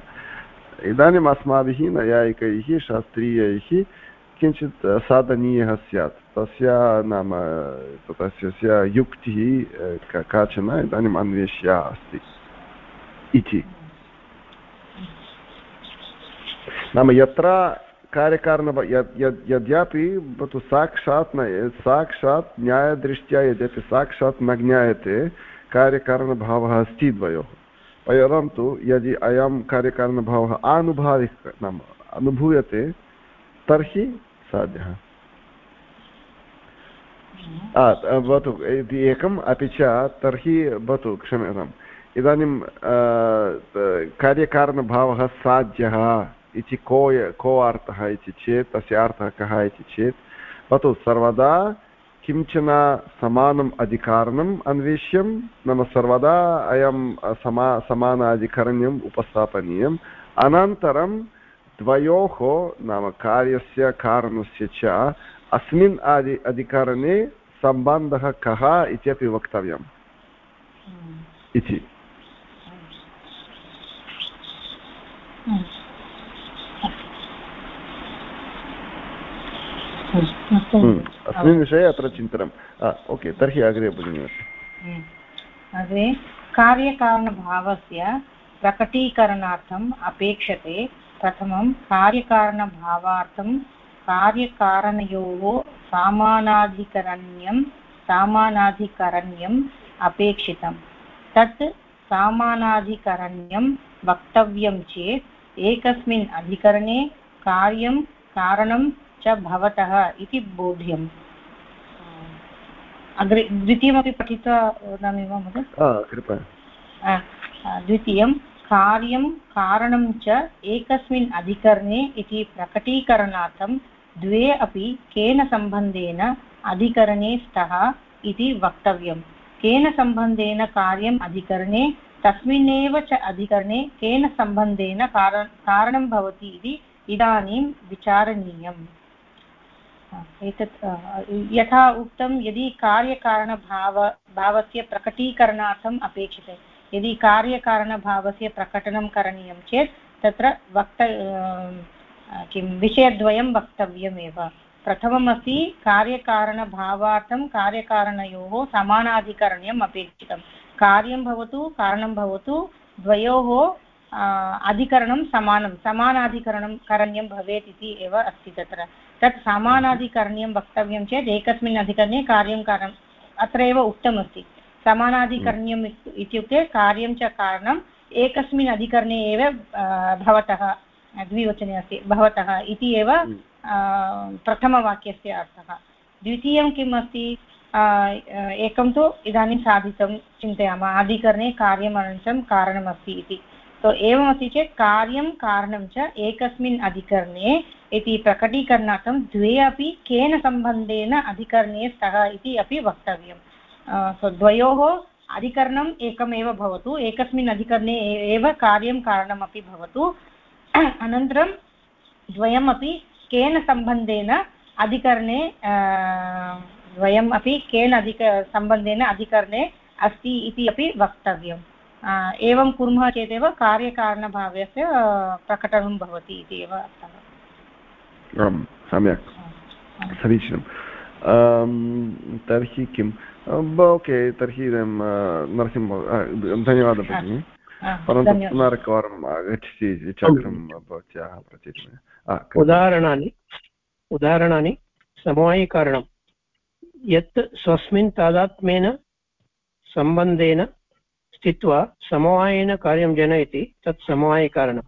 इदानीम् अस्माभिः नैयायिकैः, शास्त्रीयैः किञ्चित् साधनीयः स्यात्। तस्य नाम, तस्य युक्तिः काचन इदानीम् अन्वेष्या अस्ति इति। नाम यत्र कार्यकारण यद्यपि भवतु साक्षात् न साक्षात् न्यायदृष्ट्या यद्यपि साक्षात् न ज्ञायते, कार्यकारणभावः अस्ति द्वयोः परन्तु यदि अयं कार्यकारणभावः आनुभाविक नाम अनुभूयते, तर्हि साध्यः। भवतु, इति एकम् अपि च, तर्हि भवतु, क्षम्यताम्। इदानीं कार्यकारणभावः साध्यः। इति को को अर्थः इति चेत् तस्य अर्थः कः इति चेत् भवतु सर्वदा किंचन समानम् अधिकारणम् अन्विष्यं नाम सर्वदा अयं समा समानाधिकरण्यम् उपस्थापनीयम् अनन्तरं द्वयोः नाम कार्यस्य कारणस्य च अस्मिन् आदि अधिकरणे सम्बन्धः कः इत्यपि वक्तव्यम् इति अस्मिन् विषये अत्र चिन्तनम् ओके तर्हि अग्रे भगिनि अग्रे कार्यकारणभावस्य प्रकटीकरणार्थम् अपेक्षते प्रथमं कार्यकारणभावार्थं कार्यकारणयोः सामानाधिकरण्यं सामानाधिकरण्यम् अपेक्षितं तत् सामानाधिकरण्यं वक्तव्यं चेत् एकस्मिन् अधिकरणे कार्यं कारणं च भवतः इति बोध्यम्। अग्रे द्वितीयमपि पठित्वा वदामि वा महोदय? द्वितीयं कार्यं कारणं च एकस्मिन् अधिकरणे इति प्रकटीकरणार्थं द्वे अपि केन सम्बन्धेन अधिकरणे स्तः इति वक्तव्यं। केन सम्बन्धेन कार्यम् अधिकरणे तस्मिन्नेव च अधिकरणे केन सम्बन्धेन कारण कारणं भवति इति इदानीं विचारणीयम्। एतत् यथा उक्तं यदि कार्यकारणभाव, भावस्य प्रकटीकरणार्थम् अपेक्षते। यदि कार्यकारणभावस्य प्रकटनं करणीयं चेत् तत्र वक्त किं, विषयद्वयं वक्तव्यमेव। प्रथमम् अस्ति कार्यकारणभावार्थं कार्यकारणयोः समानाधिकरण्यम् अपेक्षितं। कार्यं भवतु, कारणं भवतु, द्वयोः अधिकरणं समानं, समानाधिकरणं करणीयं भवेत् इति एव अस्ति तत्र। तत् समानाधिकरण्यं वक्तव्यं चेत् एकस्मिन् अधिकरणे कार्यं कारणम् अत्र एव उक्तमस्ति। समानाधिकरण्यम् इत्युक्ते कार्यं च कारणम् एकस्मिन् अधिकरणे एव भवतः द्विवचने अस्ति भवतः इति एव हम्म। प्रथमवाक्यस्य अर्थः। द्वितीयं किम् अस्ति? एकं तु इदानीं साधितं चिन्तयामः। अधिकरणे कार्यमनन्तरं कारणमस्ति इति। तो एवमस्ति चेत् कार्यं कारणं च एकस्मिन् अधिकरणे इति प्रकटीकरणार्थं द्वे अपि केन सम्बन्धेन अधिकरणे स्तः इति अपि वक्तव्यं सो द्वयोः अधिकरणम् एकमेव भवतु, एकस्मिन् अधिकरणे एव कार्यं कारणमपि भवतु। अनन्तरं द्वयमपि केन सम्बन्धेन अधिकरणे द्वयम् अपि केन अधिक, सम्बन्धेन अधिकरणे अस्ति इति अपि वक्तव्यम्। एवं कुर्मः चेदेव कार्यकारणभावस्य प्रकटनं भवति इति एव अर्थः। आम् सम्यक्। समीचीनं। तर्हि किम्? ओके तर्हि नरसिंह धन्यवादः भगिनि। परन्तु पुनरेकवारम् आगच्छति चक्रं भवत्याः प्रचितमे उदाहरणानि उदाहरणानि समवायिकारणं यत् स्वस्मिन् तादात्म्येन सम्बन्धेन स्थित्वा समवायेन कार्यं जनयति तत् समवायिकारणम्।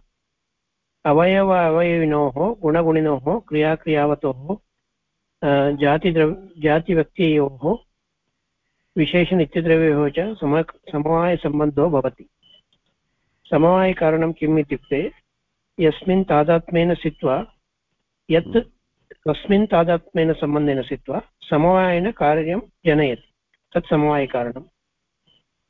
अवयव अवयविनोः गुणगुणिनोः क्रियाक्रियावतोः जातिद्रव जातिव्यक्त्ययोः विशेषनित्यद्रव्ययोः च सम समवायसम्बन्धो भवति। समवायकारणं किम् इत्युक्ते यस्मिन् तादात्म्येन स्थित्वा यत् तस्मिन् तादात्म्येन सम्बन्धेन स्थित्वा समवायेन कार्यं जनयति। तत् समवायकारणम्।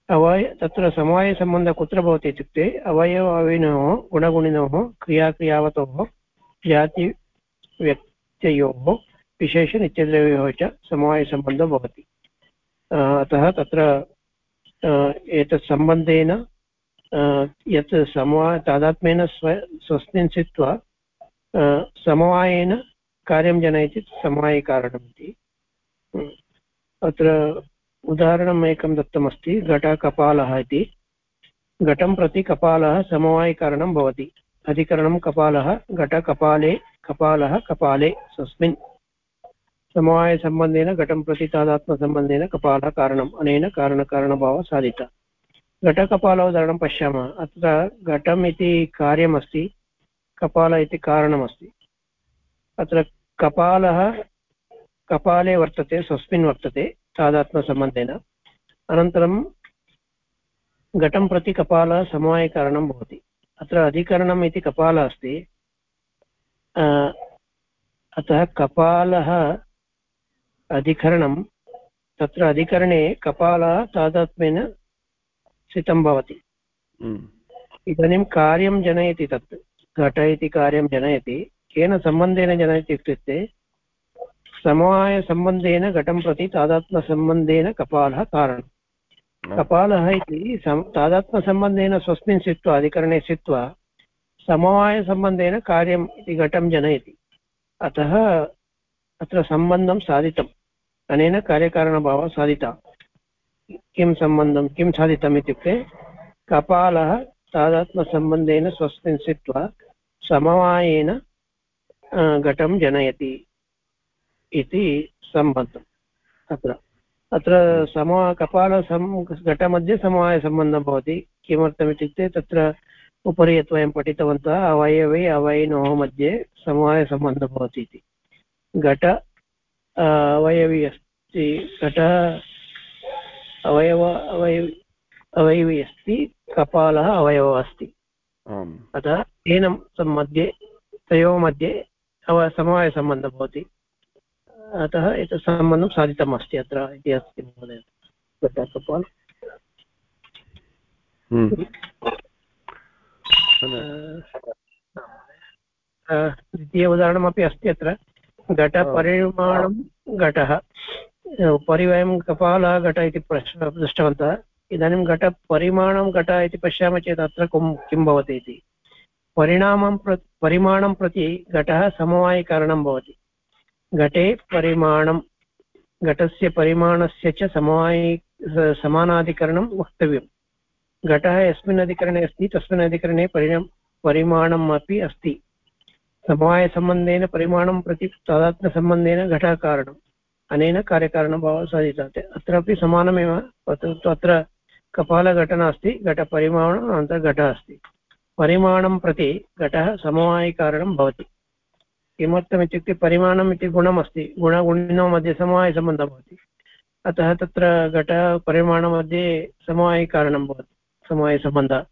अवय, तत्र समवायसम्बन्धः कुत्र भवति इत्युक्ते, अवयवविनोः, गुणगुणिनोः, क्रियाक्रियावतोः जातिव्यक्तयोः विशेषनित्यद्रव्ययोः च समवायसम्बन्धो भवति। अतः तत्र एतत् सम्बन्धेन यत् समवाय तादात्म्येन स्व, स्वस्मिन् स्थित्वा समवायेन कार्यं जनयति समवायिकारणम् इति अत्र उदाहरणम् एकं दत्तमस्ति, घटकपालः इति। घटं प्रति कपालः समवायिकरणं भवति। अधिकरणं कपालः, घटकपाले, कपालः, कपाले स्वस्मिन् समवायसम्बन्धेन घटं प्रति तादात्मसम्बन्धेन कपालः कारणम्, अनेन कारणकारणभावः साधितः। घटकपालोदाहरणं पश्यामः। अत्र घटम् इति कार्यमस्ति, कपाल इति कारणमस्ति। अत्र कपालः, कपाले वर्तते स्वस्मिन् वर्तते। तादात्मसम्बन्धेन अनन्तरं घटं प्रति कपालः समवायकारणं भवति। अत्र अधिकरणम् इति कपालः अस्ति। अतः कपालः अधिकरणं तत्र अधिकरणे कपालः तादात्म्येन स्थितं भवति। हम्म। इदानीं कार्यं जनयति तत्। घट इति कार्यं जनयति। केन सम्बन्धेन जनयति इत्युक्ते समवायसम्बन्धेन घटं प्रति तादात्म्यसम्बन्धेन कपालः कारणम्। कपालः इति तादात्मसम्बन्धेन स्वस्मिन् स्थित्वा अधिकरणे स्थित्वा समवायसम्बन्धेन कार्यम् इति घटं जनयति। अतः अत्र सम्बन्धं साधितम्। अनेन कार्यकारणभावः साधिता। किं सम्बन्धं किं साधितम् इत्युक्ते कपालः तादात्मसम्बन्धेन स्वस्मिन् स्थित्वा समवायेन घटं जनयति। इति सम्बन्धम्। अत्र अत्र समा कपालसम् घटमध्ये समवायसम्बन्धः भवति। किमर्थमित्युक्ते तत्र उपरि यत् वयं पठितवन्तः अवयवे अवयिनोः मध्ये समवायसम्बन्धः भवति इति। घट अवयवी अस्ति घट अवयव अवयवि अवयवी अस्ति कपालः अवयवः अस्ति। अतः तेन मध्ये तयोः मध्ये अव समवायसम्बन्धः भवति। अतः एतत् सम्बन्धं साधितम् अस्ति अत्र इति अस्ति। महोदय हम्म। द्वितीय उदाहरणमपि अस्ति अत्र। घटपरिमाणं घटः। उपरि वयं कपालः घट इति प्रश्न दृष्टवन्तः। इदानीं घटपरिमाणं घट इति पश्यामः चेत् अत्र किं भवति इति। परिणामं प्र परिमाणं प्रति घटः समवायिकारणं भवति। घटे परिमाणं, घटस्य परिमाणस्य च समवायि समानाधिकरणं वक्तव्यं। घटः यस्मिन् अधिकरणे अस्ति, तस्मिन् अधिकरणे परिण, परिमाणम् अपि अस्ति। समवायसम्बन्धेन परिमाणं प्रति तादात्म्यसम्बन्धेन घटः कारणम्। अनेन कार्यकारणभावः साधितः अत्रापि समानमेव अत्र कपालघटना अस्ति घटपरिमाणम् अनन्तरं घटः अस्ति। परिमाणं प्रति घटः समवायिकारणं भवति। किमर्थमित्युक्ते परिमाणम् इति गुणमस्ति। गुणगुणिनोः मध्ये समवायसम्बन्धः भवति। अतः तत्र घटः परिमाणमध्ये समवायिकारणं भवति। समवायसम्बन्धः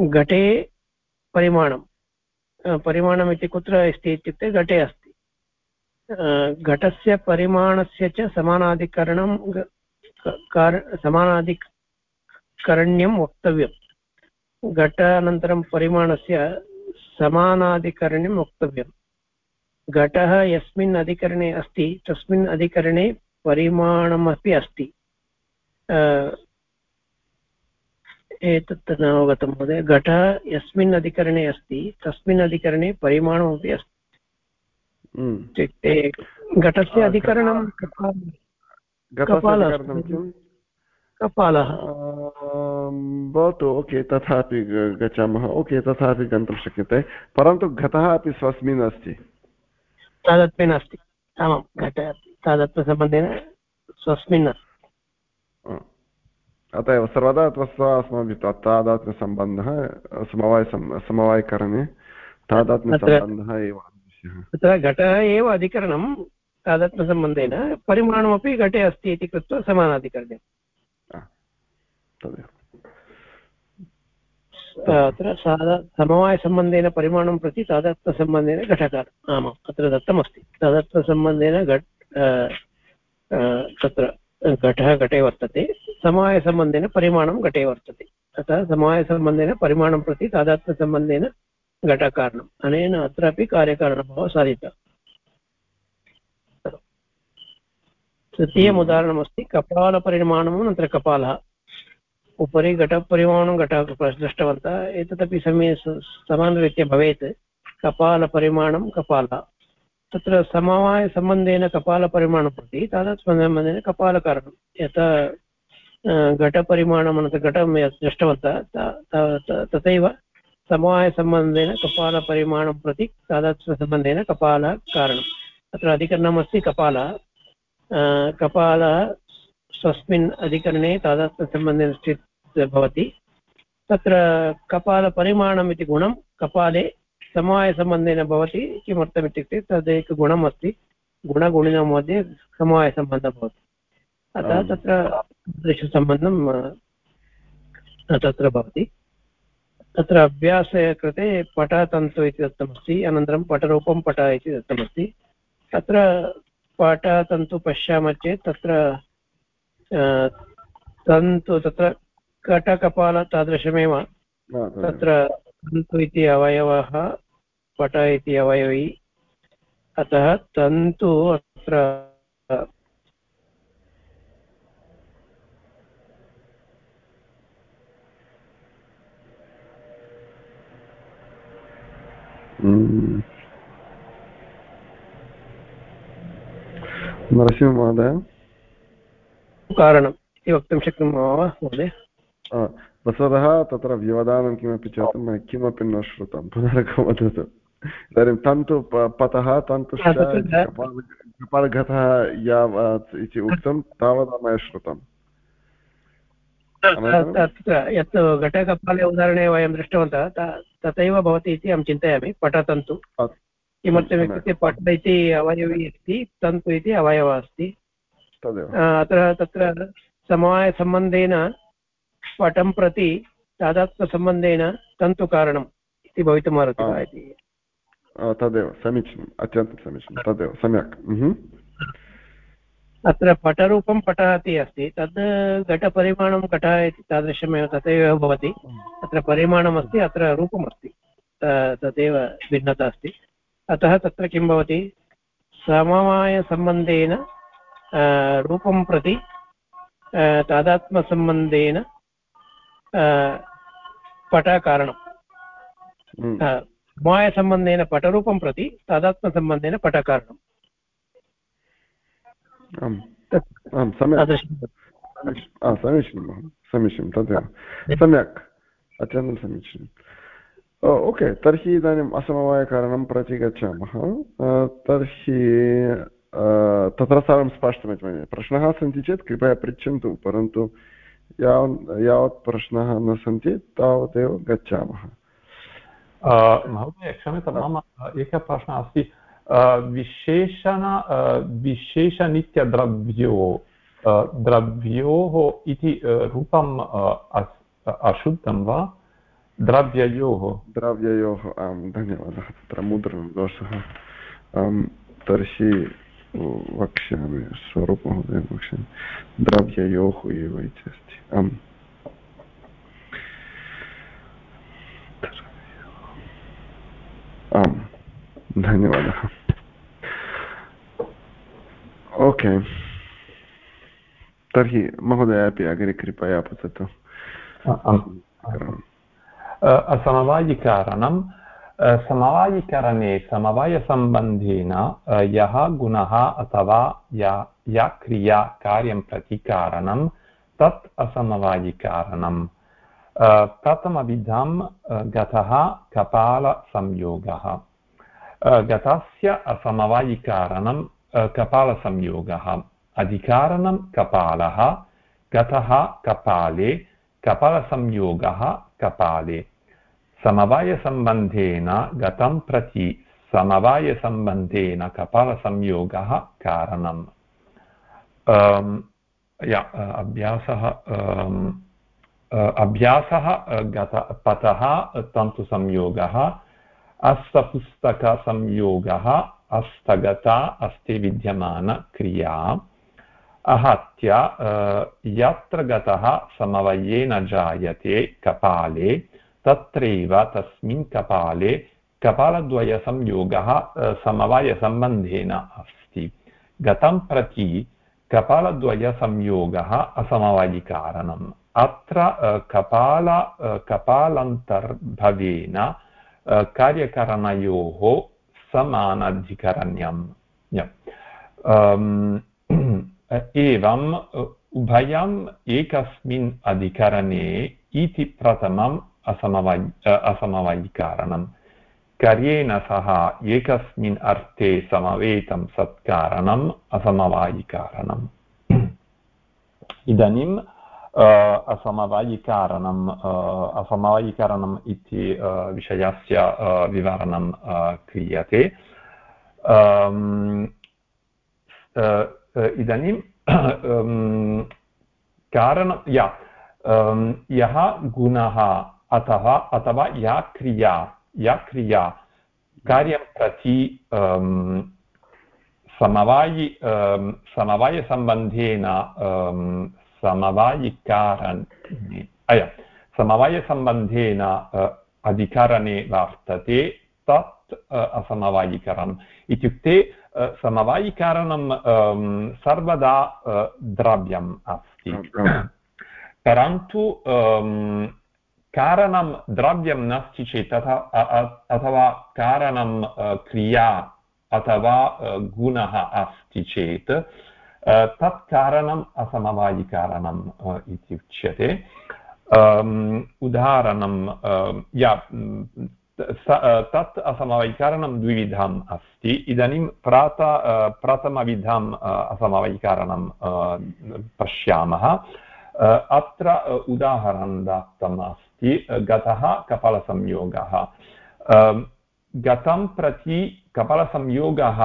घटे परिमाणं। परिमाणम् इति कुत्र अस्ति इत्युक्ते घटे अस्ति। घटस्य परिमाणस्य च समानाधिकरणं समानाधिकरण्यं वक्तव्यं। घट अनन्तरं परिमाणस्य समानाधिकरण्यं वक्तव्यम्। घटः यस्मिन् अधिकरणे अस्ति तस्मिन् अधिकरणे परिमाणमपि अस्ति। एतत् न अवगतं महोदय। घटः यस्मिन् अधिकरणे अस्ति तस्मिन् अधिकरणे परिमाणमपि अस्ति। हम्म। इत्युक्ते घटस्य अधिकरणं कपालः भवतु ओके तथापि गच्छामः। ओके तथापि गन्तुं शक्यते। परन्तु घटः अपि स्वस्मिन् अस्ति। तादत्वेन अस्ति आमां घट तादत्वसम्बन्धेन स्वस्मिन् अत एव सर्वदा तस्य अस्माभिः तादात्म्यसम्बन्धः समवाय समवायकरणे तादात्म्यसम्बन्धः एव तत्र घटः एव अधिकरणं तादात्म्यसम्बन्धेन परिमाणमपि घटे अस्ति इति कृत्वा समानाधिकरणे तदेव। अत्र समवायसम्बन्धेन परिमाणं प्रति तादत्वसम्बन्धेन घटकार आमाम्, अत्र दत्तमस्ति। तादत्वसम्बन्धेन घट् तत्र घटः घटे वर्तते समवायसम्बन्धेन परिमाणं घटे वर्तते। अतः समवायसम्बन्धेन परिमाणं प्रति तादात्म्यसम्बन्धेन घटकारणम्। अनेन अत्रापि कार्यकारणभावः साधितः। तृतीयम् उदाहरणमस्ति, कपालपरिमाणम्, अनन्तरं कपालः। उपरि घटपरिमाणं घटः दृष्टवन्तः। एतदपि समये समानरीत्या भवेत्। कपालपरिमाणं कपालः। तत्र समवायसम्बन्धेन कपालपरिमाणं प्रति तादृशसम्बन्धेन कपालकारणं। यथा घटपरिमाणम् अनन्तरं घटं दृष्टवन्तः तथैव समवायसम्बन्धेन कपालपरिमाणं प्रति तादात्म्यसम्बन्धेन कपालः कारणम् अत्र अधिकरणमस्ति कपालः। कपालः स्वस्मिन् अधिकरणे तादात्म्यसम्बन्धेन स्थित् भवति। तत्र कपालपरिमाणम् इति गुणं कपाले समवायसम्बन्धेन भवति किमर्थमित्युक्ते तदेकगुणम् अस्ति गुणगुणिनां मध्ये समवायसम्बन्धः भवति। अतः तत्र तादृशसम्बन्धं तत्र भवति। तत्र अभ्यासे कृते पटतन्तु इति दत्तमस्ति अनन्तरं पटरूपं पट इति दत्तमस्ति। तत्र पटतन्तु पश्यामः चेत् तत्र तन्तु तत्र कटकपाल तादृशमेव। तत्र तन्तु इति अवयवः पट इति अवयवी। अतः तन्तु अत्र नरसिंहमहोदय कारणम् इति वक्तुं शक्नुमः वा महोदय? वस्तुतः तत्र व्यवधानं किमपि जातं मया किमपि न श्रुतं। पुनरेकं वदतु इदानीं तन्तु पतः तन्तुश्च कपालघतः यावत् इति उक्तं तावत् मया श्रुतम् यत् घटकपाले उदाहरणे वयं दृष्टवन्तः तथैव भवति इति अहं चिन्तयामि पटतन्तु किमर्थमित्युक्ते पट इति अवयवी अस्ति तन्तु इति अवयवः अस्ति। अत्र तत्र समवायसम्बन्धेन पटं प्रति तादात्म्यसम्बन्धेन तन्तुकारणम् इति भवितुमर्हति वा इति? तदेव समीचीनम् अत्यन्तं समीचीनं तदेव सम्यक्। अत्र पटरूपं पटः इति अस्ति तद् घटपरिमाणं घटः इति तादृशमेव तथैव भवति। अत्र परिमाणमस्ति अत्र रूपमस्ति तदेव भिन्नता अस्ति। अतः तत्र किं भवति? समवायसम्बन्धेन रूपं प्रति तादात्म्यसम्बन्धेन पटकारणं समवायसम्बन्धेन पटरूपं प्रति तादात्म्यसम्बन्धेन पटकारणम् आम् समीचीनं समीचीनं तदेव सम्यक् अत्यन्तं समीचीनम् ओके तर्हि इदानीम् असमवायकारणं प्रति गच्छामः तर्हि तत्र सर्वं स्पष्टमिति मन्ये प्रश्नाः सन्ति चेत् कृपया पृच्छन्तु परन्तु यावत् यावत् प्रश्नाः न सन्ति तावदेव गच्छामः महोदय क्षम्यतां मम एकः प्रश्नः अस्ति विशेषण विशेषनित्यद्रव्यो द्रव्योः इति रूपम् अशुद्धं वा द्रव्ययोः द्रव्ययोः आं धन्यवादः तत्र मुद्रणदोषः तर्हि वक्ष्यामि स्वरूपमहोदय वक्ष्यामि द्रव्ययोः एव इति अस्ति आम् आम् धन्यवादः ओके तर्हि महोदय अपि अग्रे कृपया पततु समवायिकारणं समवायिकरणे, समवायसम्बन्धेन यः गुणः अथवा या या क्रिया कार्यं प्रति कारणं, तत् असमवायिकारणम् प्रथमविधं गतः कपालसंयोगः। गतस्य असमवायिकारणं कपालसंयोगः। अधिकारणं कपालः, गतः कपाले, कपालसंयोगः कपाले। समवायसम्बन्धेन गतं प्रति समवायसम्बन्धेन कपालसंयोगः कारणम्। या अभ्यासः अभ्यासः गत पतः तन्तुसंयोगः, अस्तपुस्तकसंयोगः, अस्तगता, अस्ति विद्यमानक्रिया आहत्य यत्र गतः समवयेन जायते कपाले तत्रैव तस्मिन् कपाले कपालद्वयसंयोगः समवायसम्बन्धेन अस्ति। गतं प्रति कपालद्वयसंयोगः असमवायिकारणम्। अत्र कपाल कपालान्तर्भवेन कार्यकरणयोः समानाधिकरण्यम्। एवं उभयम् एकस्मिन् अधिकरणे इति प्रथमम् असमवायि असमवायिकारणम् कर्येण सह एकस्मिन् अर्थे समवेतं सत्कारणम् असमवायिकारणम् इदानीम् असमवायिकारणम् असमवायिकारणम् इति विषयस्य विवरणं क्रियते इदानीं कारणं या यः गुणः अथवा अथवा या क्रिया या क्रिया कार्यं प्रति समवायि समवायसम्बन्धेन समवायिकारणे अय समवायसम्बन्धेन अधिकरणे वर्तते तत् असमवायिकरणम् इत्युक्ते समवायिकारणं सर्वदा द्रव्यम् अस्ति। परन्तु कारणं द्रव्यं नास्ति चेत् तथा अथवा कारणं क्रिया अथवा गुणः अस्ति चेत् तत् कारणम् असमवायिकारणम् इति उच्यते। उदाहरणं या तत् असमवायिकारणं द्विविधम् अस्ति। इदानीं प्रात प्रथमविधम् असमवायिकारणं पश्यामः। अत्र उदाहरणं दत्तम् अस्ति गतः कपालसंयोगः। गतं प्रति कपालसंयोगः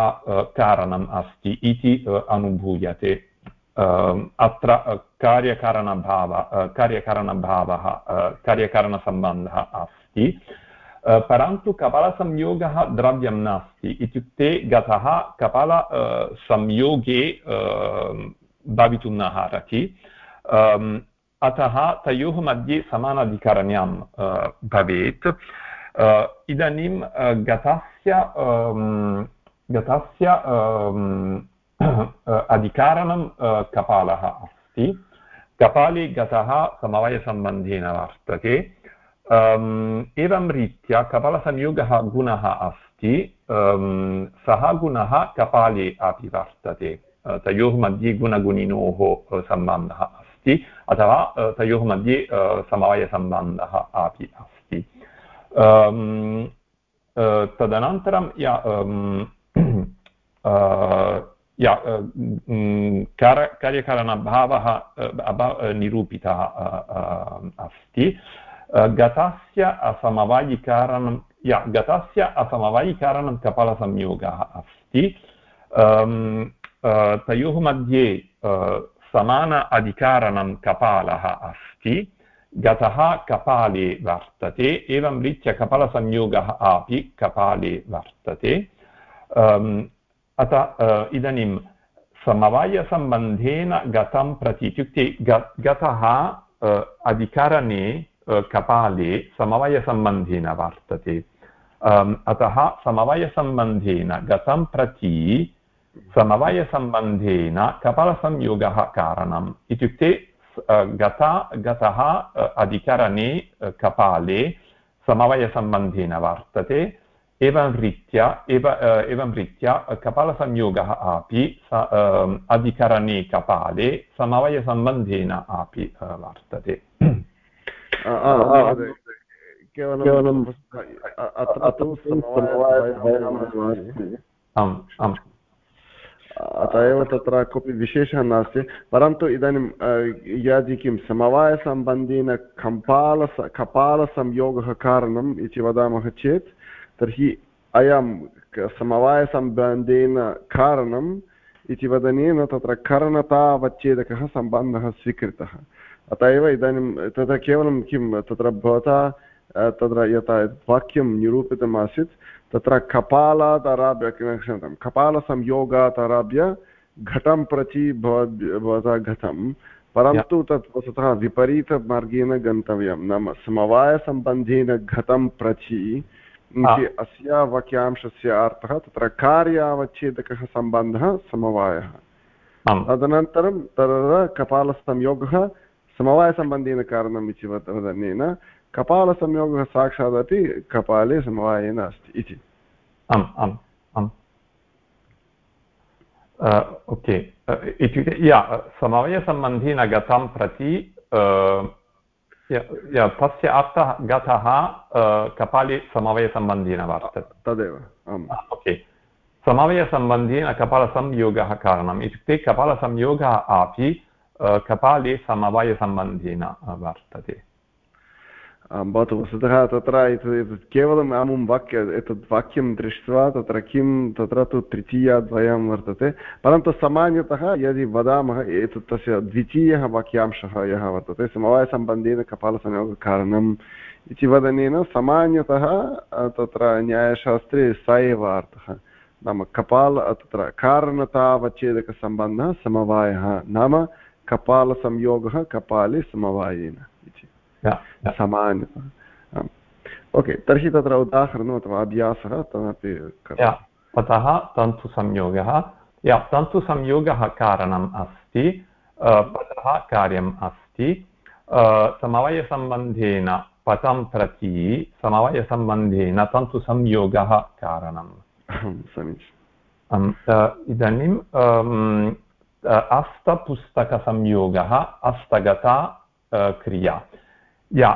कारणम् अस्ति इति अनुभूयते। अत्र कार्यकारणभाव कार्यकारणभावः कार्यकारणसम्बन्धः अस्ति। परन्तु कपालसंयोगः द्रव्यं नास्ति। इत्युक्ते गतः कपालसंयोगे भवितुं न हरति अतः तयोः मध्ये समानाधिकरण्यां भवेत्। इदानीं गतस्य गतस्य अधिकारणं कपालः अस्ति। कपाले गतः समवायसम्बन्धेन वर्तते। एवं रीत्या कपालसंयोगः गुणः अस्ति। सः गुणः कपाले अपि वर्तते। तयोः मध्ये गुणगुणिनोः सम्बन्धः अस्ति, अथवा तयोः मध्ये समवायसम्बन्धः अपि अस्ति। तदनन्तरं, या या कार् कार्यकारणभावः निरूपितः अस्ति। गतस्य असमवायिकारणं, या, गतस्य असमवायिकारणं कपालसंयोगः अस्ति। तयोः मध्ये समान अधिकारणं कपालः अस्ति गतः कपाले वर्तते एवं रीत्या अपि कपाले वर्तते अतः इदानीं समवायसम्बन्धेन गतं प्रति इत्युक्ते गतः अधिकरणे कपाले समवायसम्बन्धेन वर्तते अतः समवायसम्बन्धेन गतं प्रति समवायसम्बन्धेन कपालसंयोगः कारणम् इत्युक्ते गता गतः अधिकरणे कपाले समवायसम्बन्धेन वर्तते एवं रीत्या एव एवं रीत्या कपालसंयोगः अपि अधिकरणे कपाले समवायसम्बन्धेन अपि वर्तते। केवलं आम् आम्। अत एव तत्र कोऽपि विशेषः नास्ति, परन्तु इदानीं यदि किं, समवायसम्बन्धेन कम्पालस, कपालसंयोगः कारणम् इति वदामः चेत्, तर्हि अयं समवायसम्बन्धेन कारणम् इति वदनेन तत्र करणतावच्छेदकः सम्बन्धः स्वीकृतः। अत एव इदानीं तत्र केवलं किं, तत्र भवता तत्र यथा वाक्यं निरूपितमासीत् तत्र कपालात् आरभ्य क्षम्यतां कपालसंयोगात् आरभ्य घटं प्रति भवता गतं परन्तु तत् वस्तुतः विपरीतमार्गेण गन्तव्यं। नाम समवायसम्बन्धेन घतं प्रचि अस्य वाक्यांशस्य अर्थः तत्र कार्यावच्छेदकः सम्बन्धः समवायः। तदनन्तरं तत्र कपालसंयोगः समवायसम्बन्धेन कारणम् इति वदनेन कपालसंयोगः साक्षादपि कपाले समवायेन अस्ति इति। आम् आम् आम्। ओके। इत्युक्ते या समवायसम्बन्धेन गतं प्रति तस्य अर्थः गतः कपाले समवायसम्बन्धेन वर्तते। तदेव आम्। ओके। समवायसम्बन्धेन कपालसंयोगः कारणम्। इत्युक्ते कपालसंयोगः अपि कपाले समवायसम्बन्धेन वर्तते। भवतु वस्तुतः तत्र एतत् केवलम् अमुं वाक्य एतत् वाक्यं दृष्ट्वा तत्र किं तत्र तु तृतीयाद्वयं वर्तते परन्तु सामान्यतः यदि वदामः एतत् तस्य द्वितीयः वाक्यांशः यः वर्तते समवायसम्बन्धेन कपालसंयोगकारणम् इति वदनेन सामान्यतः तत्र न्यायशास्त्रे स एव अर्थः नाम कपाल तत्र कारणतावच्छेदकसम्बन्धः समवायः नाम कपालसंयोगः कपाले समवायेन सामान्यतः ओके तर्हि तत्र उदाहरणम् अथवा अभ्यासः तदपि ततः तन्तुसंयोगः। या तन्तुसंयोगः कारणम् अस्ति पदः कार्यम् अस्ति समवायसम्बन्धेन पदं प्रति समवायसम्बन्धेन तन्तुसंयोगः कारणम्। समीचीनम्। इदानीम् अस्तपुस्तकसंयोगः अस्तगता क्रिया। या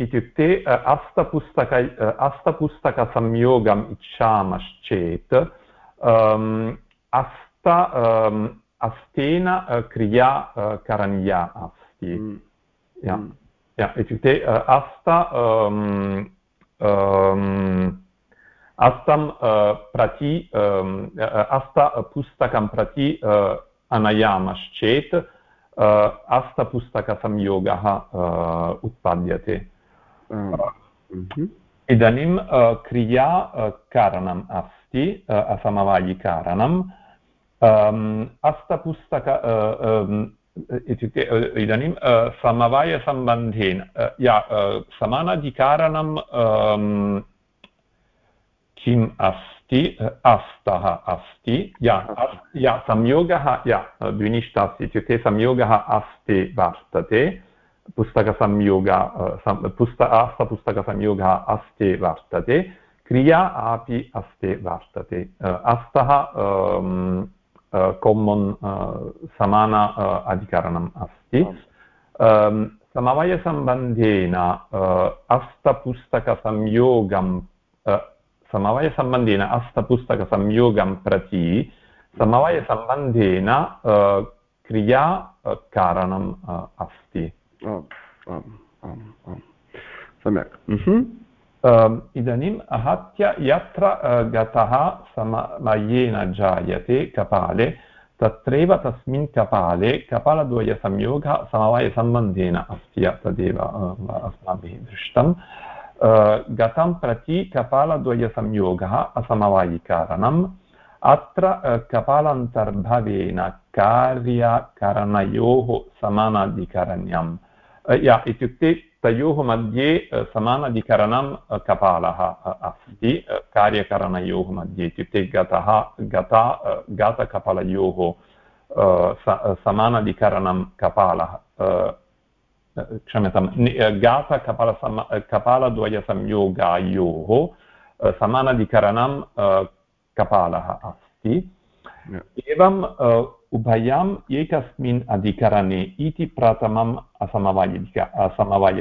इत्युक्ते अस्तपुस्तक अस्तपुस्तकसंयोगम् इच्छामश्चेत् अस्त अस्तेन क्रिया करणीया अस्ति इत्युक्ते अस्त अस्तं प्रति अस्तपुस्तकं प्रति आनयामश्चेत् अस्तपुस्तकसंयोगः उत्पाद्यते इदानीं क्रिया कारणम् अस्ति असमवायिकारणम् अस्तपुस्तक इत्युक्ते इदानीं समवायसम्बन्धेन या समानाधिकारणं किम् अस्ति अस्तः अस्ति या या संयोगः या द्विनिष्ठा अस्ति इत्युक्ते संयोगः अस्ति वर्तते पुस्तकसंयोग पुस्त अस्तपुस्तकसंयोगः अस्ति वर्तते क्रिया अपि अस्ति वर्तते अस्तः कोमन् समान अधिकरणम् अस्ति समवायसम्बन्धेन अस्तपुस्तकसंयोगं समवायसम्बन्धेन अस्तपुस्तकसंयोगं प्रति समवायसम्बन्धेन क्रिया कारणम् अस्ति। सम्यक्। इदानीम् आहत्य यत्र गतः समयेन जायते कपाले तत्रैव तस्मिन् कपाले कपालद्वयसंयोगः समवायसम्बन्धेन अस्ति तदेव अस्माभिः दृष्टम्। गतं प्रति कपालद्वयसंयोगः असमवायिकारणम्, अत्र कपालान्तर्भवेन कार्यकरणयोः समानाधिकरण्यं या इत्युक्ते तयोः मध्ये समानाधिकरणं कपालः अस्ति कार्यकरणयोः मध्ये। इत्युक्ते गतः, गता गतकपालयोः समानाधिकरणं कपालः क्षम्यतां गातकपालसम कपालद्वयसंयोगायोः समानाधिकरणं कपालः अस्ति। एवम् उभयम् एकस्मिन् अधिकरणे इति प्रथमम् असमवायिका असमवाय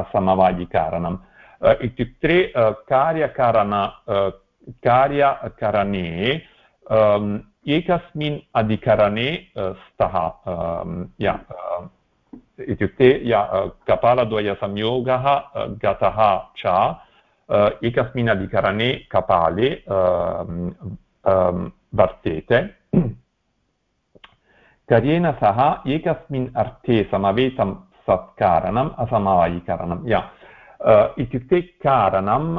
असमवायिकारणम्। इत्युक्ते कार्यकरण कार्यकरणे एकस्मिन् अधिकरणे स्तः या इत्युक्ते कपालद्वयसंयोगः गतः च एकस्मिन् अधिकरणे कपाले वर्तेते। कर्येण सह एकस्मिन् अर्थे समवेतं सत्कारणम् असमवायिकरणं या। इत्युक्ते कारणम्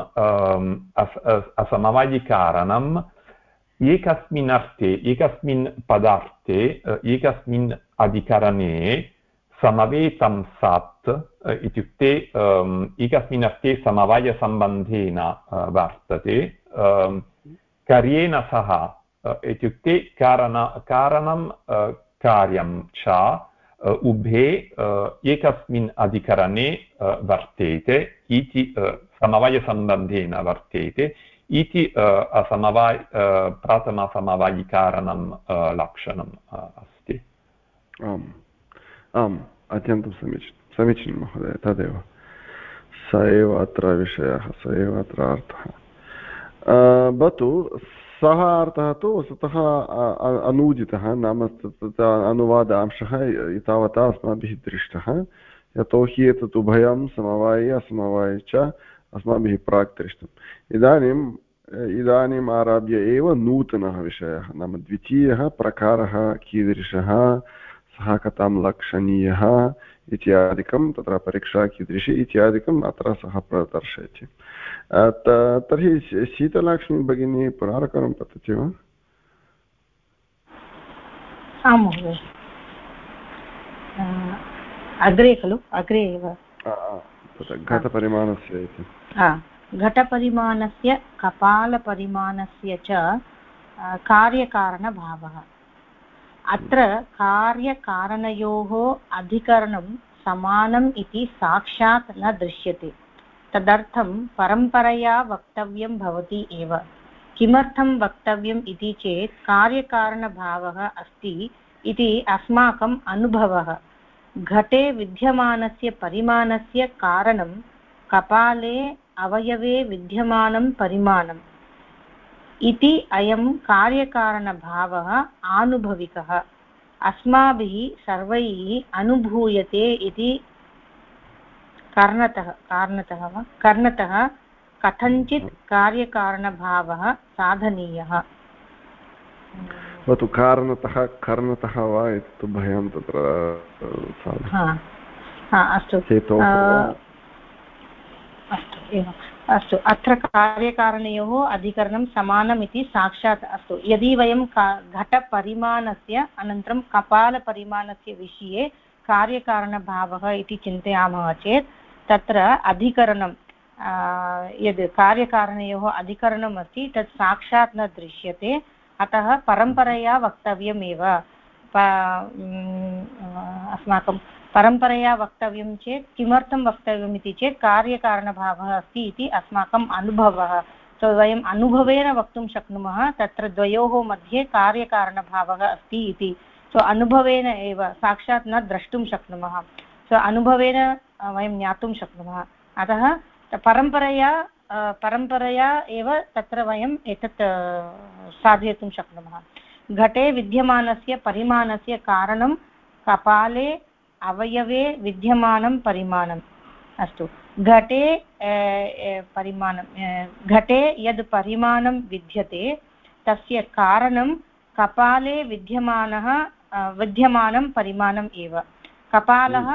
असमवायिकारणम्, एकस्मिन् अर्थे, एकस्मिन् पदार्थे एकस्मिन् अधिकरणे समवेतं सत् इत्युक्ते एकस्मिन् अर्थे समवायसम्बन्धेन वर्तते कार्येण सह इत्युक्ते कारण कारणं कार्यं च उभे एकस्मिन् अधिकरणे वर्तेते इति समवायसम्बन्धेन वर्तेते इति असमवाय प्रथमसमवायिकारणं लक्षणम् अस्ति आम् आम्, अत्यन्तं समीचीनं समीचीनं महोदय, तदेव। स एव अत्र विषयः, स एव अत्र अर्थः। भवतु, सः अर्थः तु वस्तुतः अनूदितः, नाम अनुवाद अंशः एतावता अस्माभिः दृष्टः। यतोहि एतत् उभयं समवायि, असमवायि च अस्माभिः प्राक् दृष्टम्। इदानीम् इदानीम् आरभ्य एव नूतनः विषयः, नाम द्वितीयः प्रकारः कीदृशः? सः कथं लक्षणीयः इत्यादिकं तत्र परीक्षा कीदृशी इत्यादिकम् अत्र सः प्रदर्शयति। तर्हि शीतलक्ष्मी भगिनी पुनरेकवारं पतति वा? आं महोदय। अग्रे खलु? अग्रे एव। घटपरिमाणस्य इति। घटपरिमाणस्य कपालपरिमाणस्य च कार्यकारणभावः। अत्र कार्यकारणयोः अधिकरणं समानम् इति साक्षात् न दृश्यते। तदर्थं परम्परया वक्तव्यं भवति एव। किमर्थं वक्तव्यम् इति चेत् कार्यकारणभावः अस्ति इति अस्माकम् अनुभवः। घटे विद्यमानस्य परिमाणस्य कारणं कपाले अवयवे विद्यमानं परिमाणम्। इति अयं कार्यकारणभावः आनुभविकः। अस्माभिः सर्वैः अनुभूयते इति कर्णतः कारणतः वा? कर्णतः कथञ्चित् कार्यकारणभावः साधनीयः। भवतु कारणतः कर्णतः वा इति भयं तत्र अस्तु। अस्तु एवम्। अस्तु, अत्र कार्यकारणयोः अधिकरणं समानम् साक्षात् अस्तु। यदि वयं घटपरिमाणस्य अनन्तरं कपालपरिमाणस्य विषये कार्यकारणभावः इति चिन्तयामः चेत्, तत्र अधिकरणं यद् कार्यकारणयोः अधिकरणम् अस्ति तत् साक्षात् न दृश्यते। अतः परम्परया वक्तव्यमेव। अस्माकं परम्परया वक्तव्यं चेत्, किमर्थं वक्तव्यम् इति चेत् कार्यकारणभावः अस्ति इति अस्माकम् अनुभवः। सो वयम् अनुभवेन वक्तुं शक्नुमः, तत्र द्वयोः मध्ये कार्यकारणभावः अस्ति इति। सो अनुभवेन एव, साक्षात् न द्रष्टुं शक्नुमः। सो अनुभवेन वयं ज्ञातुं शक्नुमः। अतः परम्परया परम्परया एव तत्र वयम् एतत् साधयितुं शक्नुमः। घटे विद्यमानस्य परिमाणस्य कारणं कपाले अवयवे विद्यमानं परिमाणम्। अस्तु। घटे परिमाणं घटे यद् परिमाणं विद्यते, तस्य कारणं कपाले विद्यमानः विद्यमानं परिमाणम् एव। कपालः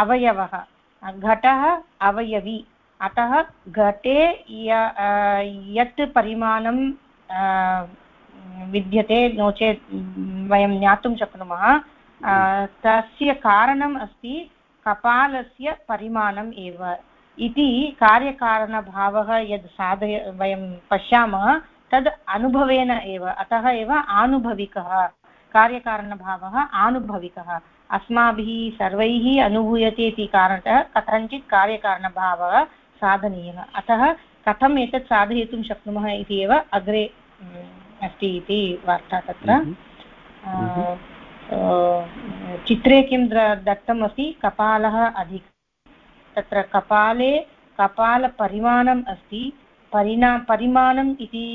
अवयवः, घटः अवयवी। अतः घटे यत् परिमाणं विद्यते नो चेत्, वयं ज्ञातुं शक्नुमः तस्य कारणम् अस्ति कपालस्य परिमाणम् एव। इति कार्यकारणभावः यद् साधय वयं पश्यामः तद् अनुभवेन एव। अतः एव आनुभविकः। कार्यकारणभावः आनुभविकः। अस्माभिः सर्वैः अनुभूयते इति कारणतः कथञ्चित् कार्यकारणभावः साधनीयः। अतः कथम् एतत् साधयितुं शक्नुमः इति एव अग्रे अस्ति इति वार्ता तत्र। चित्रे किं दत्तम् अस्ति कपालः अधिक, तत्र कपाले, कपालपरिमाणम् अस्ति। परिणा, परिमाणम् इति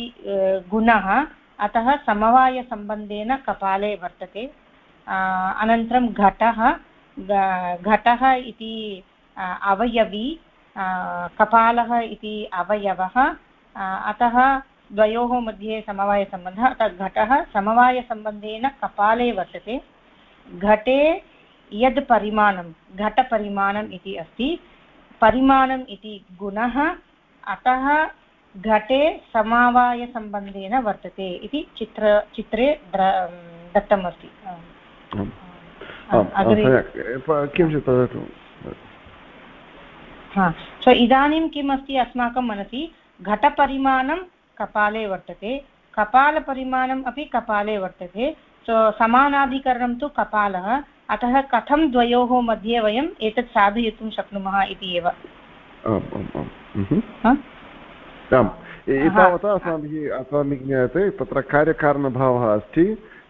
गुणः, अतः समवायसम्बन्धेन कपाले वर्तते। अनन्तरं घटः घटः इति अवयवी कपालः इति अवयवः अतः द्वयोः मध्ये समवायसम्बन्धः अतः घटः समवायसम्बन्धेन कपाले वर्तते। घटे यद् परिमाणं घटपरिमाणम् इति अस्ति। परिमाणम् इति गुणः अतः घटे समवायसम्बन्धेन वर्तते इति चित्र चित्रे दत्तमस्ति। किञ्चित् हा सो इदानीं किम् अस्ति अस्माकं मनसि? घटपरिमाणं कपाले वर्तते। कपालपरिमाणम् अपि कपाले वर्तते। सो समानाधिकरणं तु कपालः। अतः कथं द्वयोः मध्ये वयम् एतत् साधयितुं शक्नुमः इति एव। आम् एतावता अस्माभिः अस्माभिः ज्ञायते तत्र कार्यकारणभावः अस्ति।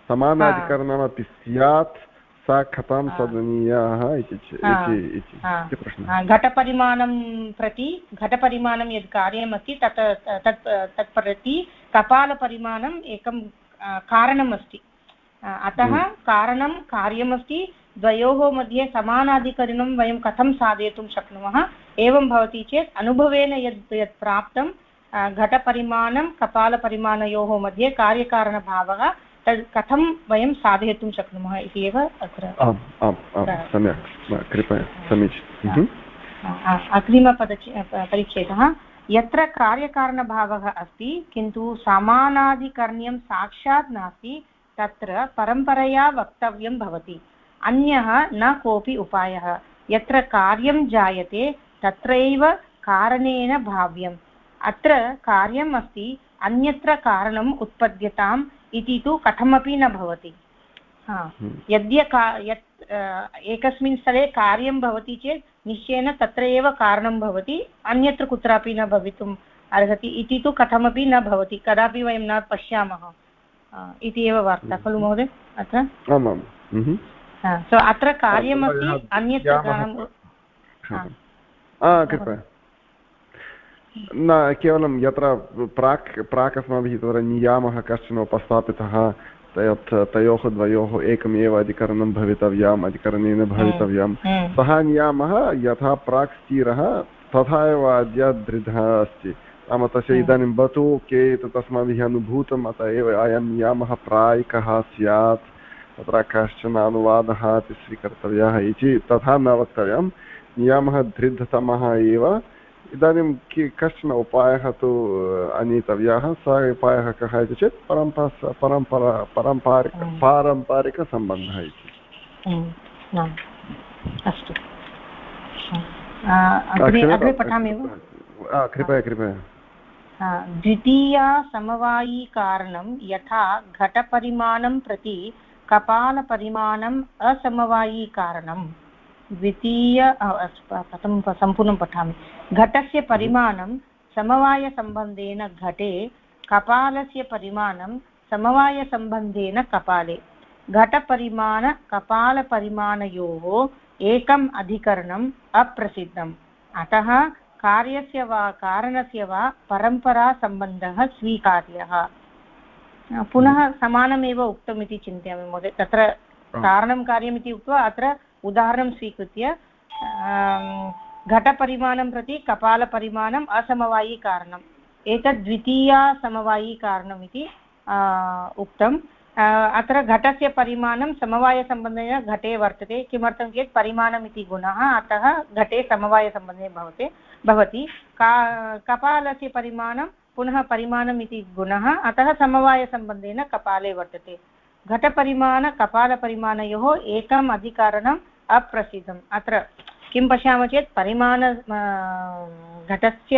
समानाधिकरणमपि स्यात्। सा कथां सदनीयाः इति प्रश्नः। घटपरिमाणं प्रति घटपरिमाणं यद् कार्यमस्ति तत् तत् तत् प्रति कपालपरिमाणम् एकं कारणम् अस्ति अतः हम्म। कारणं कार्यमस्ति द्वयोः मध्ये समानाधिकरणं वयं कथं साधयितुं शक्नुमः एवं भवति चेत् अनुभवेन यद् यत् प्राप्तं घटपरिमाणं कपालपरिमाणयोः मध्ये कार्यकारणभावः तद् कथं वयं साधयितुं शक्नुमः इति एव अत्र सम्यक् कृपया समीचीनम् अग्रिमपदच परिच्छेदः। यत्र कार्यकारणभावः अस्ति किन्तु समानाधिकर्ण्यं साक्षात् नास्ति तत्र परम्परया वक्तव्यं भवति। अन्यः न कोऽपि उपायः। यत्र कार्यं जायते तत्रैव कारणेन भाव्यम्। अत्र कार्यम् अस्ति अन्यत्र कारणम् उत्पद्यताम्। इति तु कथमपि न भवति। हम्म। यद्य का यत् एकस्मिन् स्थले कार्यं भवति चेत् निश्चयेन तत्र एव कारणं भवति अन्यत्र कुत्रापि न भवितुम् अर्हति। इति तु कथमपि न भवति कदापि वयं न पश्यामः। इति एव वार्ता हम्म। खलु महोदय? अत्र? सो अत्र कार्यमस्ति अन्यत्र कारणं न केवलं यत्र प्राक् प्राक् अस्माभिः तत्र नियामः कश्चन उपस्थापितः यत् तयोः द्वयोः एकमेव अधिकरणं भवितव्यम् अधिकरणेन भवितव्यं सः नियामः यथा प्राक् स्थिरः तथा एव अद्य दृढः अस्ति। नाम तस्य इदानीं भवतु के तत् अस्माभिः अनुभूतम् अतः एव अयं नियामः प्रायिकः स्यात्। तत्र कश्चन अनुवादः अपि स्वीकर्तव्यः इति तथा न वक्तव्यं नियामः दृढतमः एव। इदानीं कि कश्चन उपायः तु आनीतव्यः सः उपायः कः इति चेत् परम्परा परम्परा परम्पारिक पारम्परिकसम्बन्धः इति। अस्तु। कृपया कृपया। द्वितीया समवायीकारणं यथा घटपरिमाणं प्रति कपालपरिमाणम् असमवायीकारणं द्वितीय प्रथमं सम्पूर्णं पठामि। घटस्य परिमाणं समवायसम्बन्धेन घटे कपालस्य परिमाणं समवायसम्बन्धेन कपाले। घटपरिमाणकपालपरिमाणयोः एकम् अधिकरणम् अप्रसिद्धम्। अतः कार्यस्य वा कारणस्य वा परम्परासम्बन्धः स्वीकार्यः। पुनः समानमेव उक्तमिति चिन्तयामि महोदय। तत्र कारणं कार्यमिति उक्त्वा अत्र उदाहरणं स्वीकृत्य घटपरिमाणं प्रति कपालपरिमाणम् असमवायिकारणम्। एतत् द्वितीया समवायिकारणम् इति उक्तम् अत्र घटस्य परिमाणं समवायसम्बन्धेन घटे वर्तते, किमर्थं चेत् परिमाणम् इति गुणः अतः घटे समवायसम्बन्धे भवति भवति। का, कपालस्य परिमाणं पुनः परिमाणम् इति गुणः अतः समवायसम्बन्धेन कपाले वर्तते। घटपरिमाणकपालपरिमाणयोः एकम् अधिकरणम् अप्रसिद्धम्। अत्र किं पश्यामः चेत् परिमाण घटस्य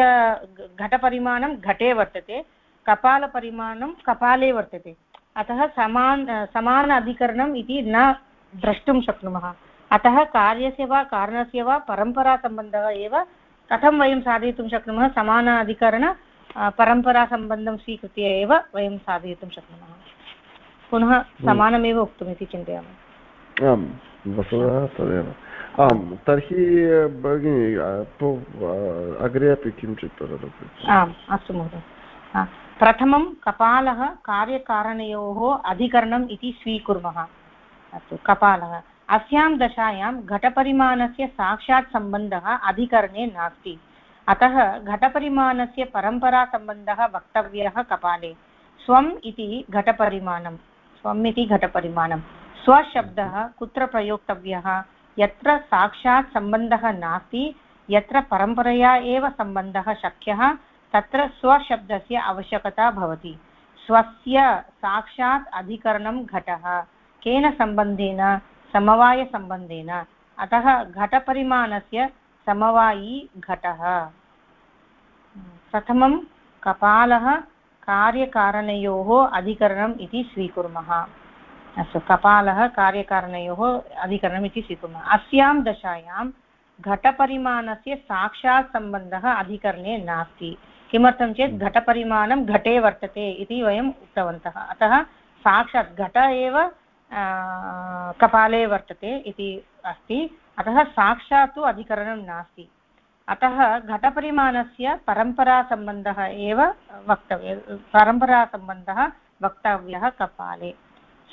घटपरिमाणं घटे वर्तते कपालपरिमाणं कपाले वर्तते। अतः समान समान अधिकरणम् इति न द्रष्टुं शक्नुमः। अतः कार्यस्य वा कारणस्य वा परम्परासम्बन्धः एव कथं वयं साधयितुं शक्नुमः? समान अधिकरण परम्परासम्बन्धं स्वीकृत्य एव वयं साधयितुं शक्नुमः। पुनः समानमेव उक्तमिति चिन्तयामि। आम्। वस्तुतः तदेव आम् तर्हि भगिनि अग्रे अपि किञ्चित् वदतु आम् अस्तु महोदय प्रथमं कपालः कार्यकारणयोः अधिकरणम् इति स्वीकुर्मः. अस्तु, कपालः. अस्यां दशायां घटपरिमाणस्य साक्षात् सम्बन्धः अधिकरणे नास्ति. अतः घटपरिमाणस्य परम्परासम्बन्धः वक्तव्यः कपाले. स्वम् इति घटपरिमाणं. स्वम् इति घटपरिमाणं स्वशब्दः कुत्र प्रयोक्तव्यः? यत्र साक्षात् सम्बन्धः नास्ति, यत्र परम्परया एव सम्बन्धः शक्यः, तत्र स्वशब्दस्य आवश्यकता भवति। स्वस्य साक्षात् अधिकरणं घटः। केन सम्बन्धेन? समवायसम्बन्धेन। अतः घटपरिमाणस्य समवायी घटः। प्रथमं कपालः कार्यकारणयोः अधिकरणम् इति स्वीकुर्मः। अस्तु कपालः कार्यकारणयोः अधिकरणम् इति स्वीकुर्मः अस्यां दशायां घटपरिमाणस्य साक्षात् सम्बन्धः अधिकरणे नास्ति। किमर्थं चेत् घटपरिमाणं घटे वर्तते इति वयम् उक्तवन्तः। अतः साक्षात् घट एव कपाले वर्तते इति अस्ति। अतः साक्षात् तु अधिकरणं नास्ति। अतः घटपरिमाणस्य परम्परासम्बन्धः एव वक्तव्य परम्परासम्बन्धः वक्तव्यः कपाले।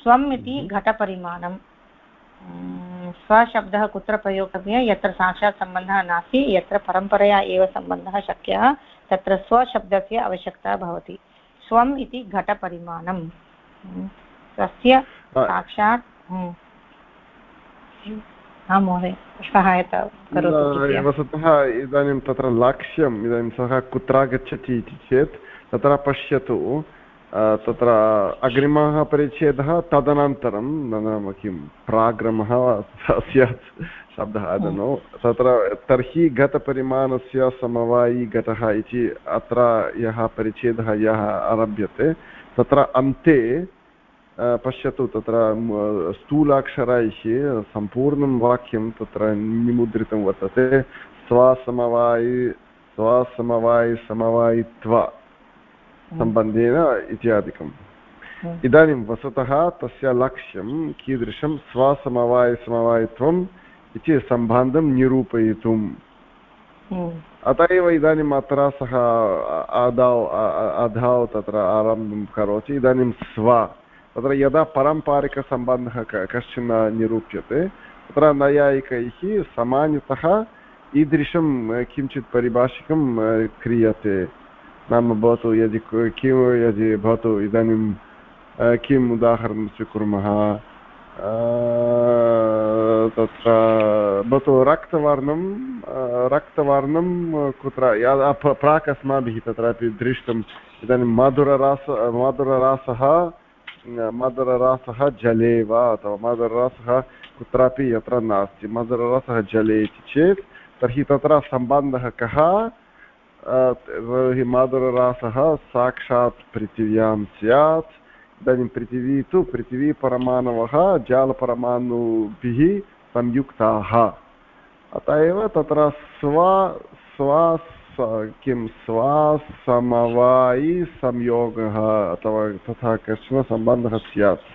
स्वम् इति हम्म। घटपरिमाणं स्वशब्दः कुत्र प्रयोक्तव्यः यत्र साक्षात् सम्बन्धः नास्ति यत्र परम्परया एव सम्बन्धः शक्यः तत्र स्वशब्दस्य आवश्यकता भवति। स्वम् इति घटपरिमाणं तस्य साक्षात् आं महोदय सहायता वस्तुतः इदानीं तत्र लक्ष्यम् इदानीं सः कुत्र गच्छति इति चेत् तत्र पश्यतु। तत्र अग्रिमः परिच्छेदः, तदनन्तरं नाम किं प्राग्रमः स्यात्, शब्दः अदनो तत्र तर्हि गतपरिमाणस्य समवायि घटः इति अत्र यः परिच्छेदः यः आरभ्यते, तत्र अन्ते पश्यतु तत्र स्थूलाक्षरैः सम्पूर्णं वाक्यं तत्र निमुद्रितं वर्तते। स्वसमवायि स्वसमवायि समवायित्व। सम्बन्धेन इत्यादिकम्। इदानीं वस्तुतः तस्य लक्ष्यं कीदृशं स्वसमवायसमवायित्वम् इति सम्बन्धं निरूपयितुम्। अत एव इदानीम् अत्र सः आदौ अधौ तत्र आरम्भं करोति। इदानीं स्व तत्र यदा पारम्परिकसम्बन्धः कश्चन निरूप्यते तत्र नैयायिकैः सामान्यतः ईदृशं किञ्चित् परिभाषिकं क्रियते। नाम भवतु यदि किं यदि भवतु इदानीं किम् उदाहरणं स्वीकुर्मः तत्र भवतु रक्तवर्णं रक्तवर्णं कुत्र प्राक् अस्माभिः तत्रापि दृष्टम् इदानीं मधुररास मधुररासः मधुररसः जले वा अथवा मधुररसः कुत्रापि यत्र नास्ति मधुररसः जले इति चेत् तर्हि तत्र सम्बन्धः कः मधुररसः साक्षात् पृथिव्यां स्यात् इदानीं पृथिवी तु पृथिवीपरमाणवः जालपरमाणुभिः संयुक्ताः अत एव तत्र स्व स्व किं स्वासमवायि संयोगः अथवा तथा कश्चन सम्बन्धः स्यात्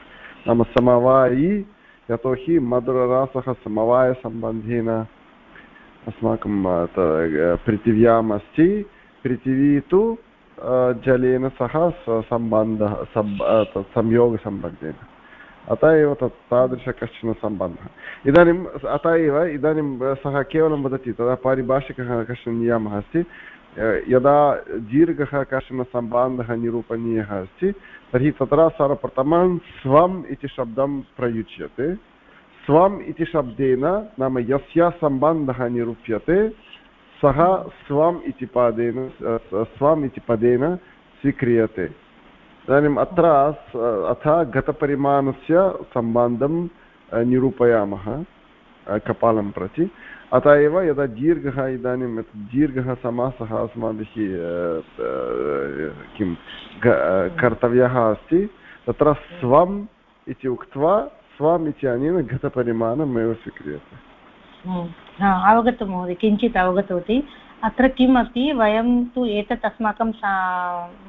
नाम समवायि यतोहि मधुररासः समवायसम्बन्धेन अस्माकं पृथिव्याम् अस्ति पृथिवी तु जलेन सह सम्बन्धः संयोगसम्बन्धेन। अत एव तत्, तादृश कश्चन सम्बन्धः। इदानीम् अत एव, इदानीं सः केवलं वदति, तदा पारिभाषिकः कश्चन नियमः अस्ति। यदा दीर्घः कश्चन सम्बन्धः निरूपणीयः अस्ति, तर्हि तत्र सर्वप्रथमं स्वम् इति शब्दं प्रयुज्यते। स्वम् इति शब्देन नाम यस्य सम्बन्धः निरूप्यते सः स्वम् इति पदेन स्वम् इति पदेन स्वीक्रियते इदानीम् अत्र अथ गतपरिमाणस्य सम्बन्धं निरूपयामः कपालं प्रति अत एव यदा दीर्घः इदानीं दीर्घः समासः अस्माभिः किं कर्तव्यः अस्ति तत्र स्वम् इति उक्त्वा स्वम् इत्यनेन घटपरिमाणमेव स्वीक्रियते अवगतं महोदय किञ्चित् अवगतवती अत्र किम् अस्ति वयं तु एतत् अस्माकं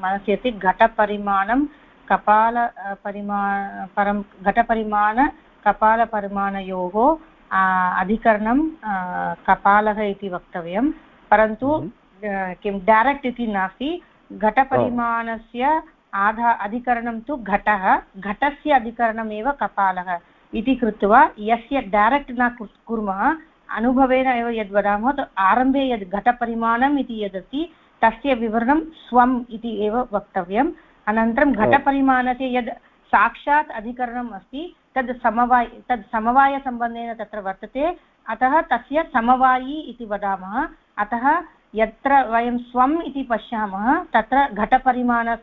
मनसि अस्ति घटपरिमाणं कपाल परिमा परं घटपरिमाण अधिकरणं कपालः इति वक्तव्यं परन्तु। किं डैरेक्ट् इति नास्ति घटपरिमाणस्य आधा अधिकरणं तु घटः घटस्य अधिकरणमेव कपालः इति कृत्वा यस्य डैरेक्ट् न कुर्मः अनुभवेन एव यद् वदामः आरम्भे यद् घटपरिमाणम् इति यदस्ति तस्य विवरणं स्वम् इति एव वक्तव्यम्। अनन्तरं घटपरिमाणस्य यद् साक्षात् अधिकरणम् अस्ति तद् समवाय तद् समवायसम्बन्धेन तत्र वर्तते अतः तस्य समवायी इति वदामः। अतः यत्र वयं स्वम् इति पश्यामः तत्र घटपरिमाण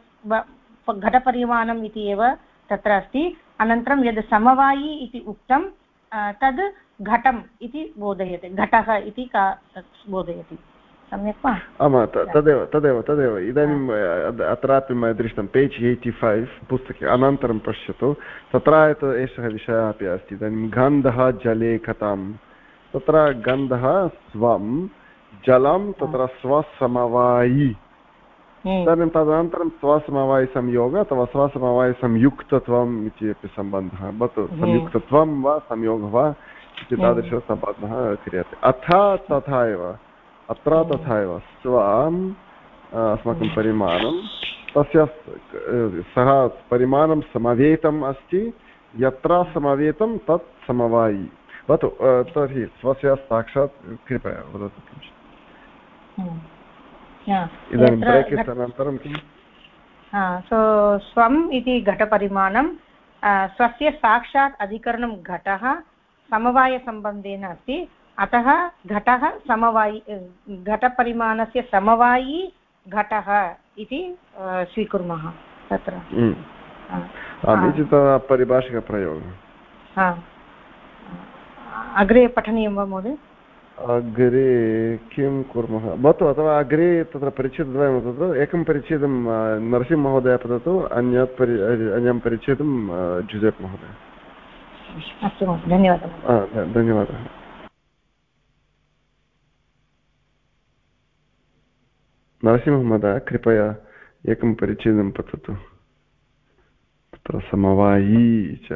घटपरिमाणम् इति एव तत्र अस्ति। अनन्तरं यद् समवायी इति उक्तं तद् घटम् इति बोधयति घटः इति का बोधयति। सम्यक् वा? आमां तदेव तदेव तदेव। इदानीम् अत्रापि मया दृष्टं पेज् एय्टि फैव् पुस्तके अनन्तरं पश्यतु। तत्र एषः विषयः अपि अस्ति। इदानीं गन्धः जले कथं तत्र गन्धः स्वं। जलं तत्र स्वसमवायि। इदानीं तदनन्तरं स्वसमवायसंयोग अथवा स्वसमवायसंयुक्तत्वम् इति अपि सम्बन्धः भवतु संयुक्तत्वं वा संयोगः वा इति तादृशसम्बन्धः क्रियते अथ तथा एव अत्र तथा एव स्वाम् अस्माकं परिमाणं तस्य सः परिमाणं समवेतम् अस्ति यत्र समवेतं तत् समवायि भवतु तर्हि स्वस्य साक्षात् कृपया वदतु किञ्चित् इदानीं ब्रेकित् अनन्तरं किम्? सो स्वम् इति घटपरिमाणं स्वस्य साक्षात् अधिकरणं घटः समवायसम्बन्धेन अस्ति। अतः घटः समवायि घटपरिमाणस्य समवायी घटः इति स्वीकुर्मः तत्र। परिभाषिकप्रयोगः अग्रे पठनीयं वा महोदय? अग्रे किं कुर्मः? भवतु अथवा अग्रे तत्र परिच्छेदद्वयं वदतु। एकं परिच्छेदं नरसिंहमहोदय वदतु अन्यत् परि अन्यं परिच्छेदं जुजेप् महोदय। अस्तु धन्यवादः धन्यवादः। नरसिंहमहोदय कृपया एकं परिच्छेदं पठतु तत्र समवायी च।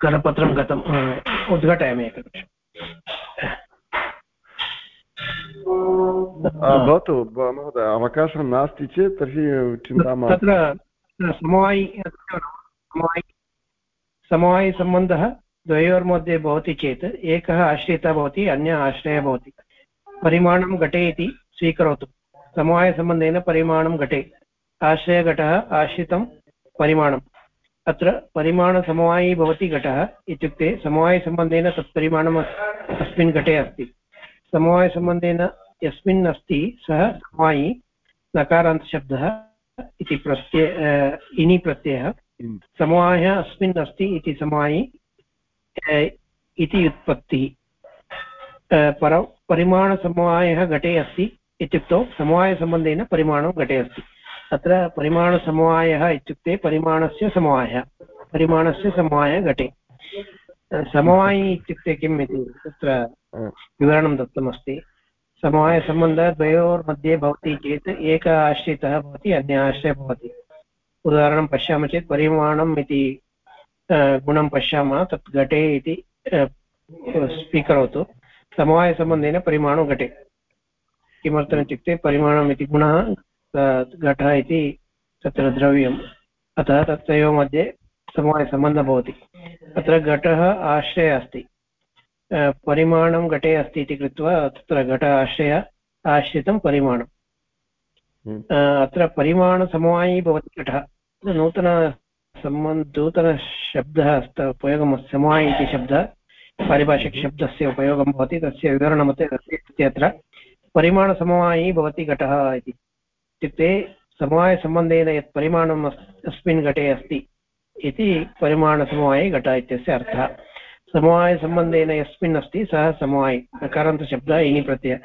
करपत्रं गतम् उद्घाटयामि एकनिमिषम् भवतु महोदय अवकाशः नास्ति चेत् तर्हि चिन्ता तत्र समवायि समवायिसम्बन्धः द्वयोर्मध्ये भवति चेत् एकः आश्रितः भवति अन्य आश्रयः भवति। परिमाणं घटे इति स्वीकरोतु। समवायसम्बन्धेन परिमाणं घटे। आश्रयघटः आश्रितं परिमाणम्। अत्र परिमाणसमवायी भवति घटः इत्युक्ते समवायसम्बन्धेन तत् परिमाणम् अस्मिन् घटे अस्ति। समवायसम्बन्धेन यस्मिन् अस्ति सः समवायी नकारान्तशब्दः इति प्रत्यय इनि प्रत्ययः। समवायः अस्मिन् अस्ति इति समवायी इति उत्पत्तिः। पर परिमाणसमवायः घटे अस्ति इत्युक्तौ समवायसम्बन्धेन परिमाणं घटे अस्ति। अत्र परिमाणसमवायः इत्युक्ते परिमाणस्य समवायः। परिमाणस्य समवायः घटे। समवायी इत्युक्ते किम् इति तत्र विवरणं दत्तमस्ति। समवायसम्बन्धद्वयोर्मध्ये भवति चेत् एक आश्रितः भवति अन्य आश्रयः भवति। उदाहरणं पश्यामः चेत् परिमाणम् इति गुणं पश्यामः तत् घटे इति स्वीकरोतु। समवायसम्बन्धेन परिमाणो घटे। किमर्थम् इत्युक्ते परिमाणम् इति गुणः घटः इति तत्र द्रव्यम्। अतः तत्रयोः मध्ये समवायसम्बन्धः भवति। अत्र घटः आश्रयः अस्ति। परिमाणं घटे अस्ति इति कृत्वा तत्र घट आश्रय आश्रितं परिमाणम्। हम्म। अत्र परिमाणसमवायी भवति घटः। नूतनसम्बन्ध नूतनशब्दः अस्ति। उपयोगम् समवायि इति शब्दः पारिभाषिकशब्दस्य उपयोगं भवति तस्य विवरणमते अस्ति अत्र परिमाणसमवायी भवति घटः इति। इत्युक्ते समवायसम्बन्धेन यत् परिमाणम् अस्मिन् घटे अस्ति इति परिमाणसमवायी घट इत्यस्य अर्थः। समवायसम्बन्धेन यस्मिन् अस्ति सः समवायि नकारान्तशब्दः इनि प्रत्यय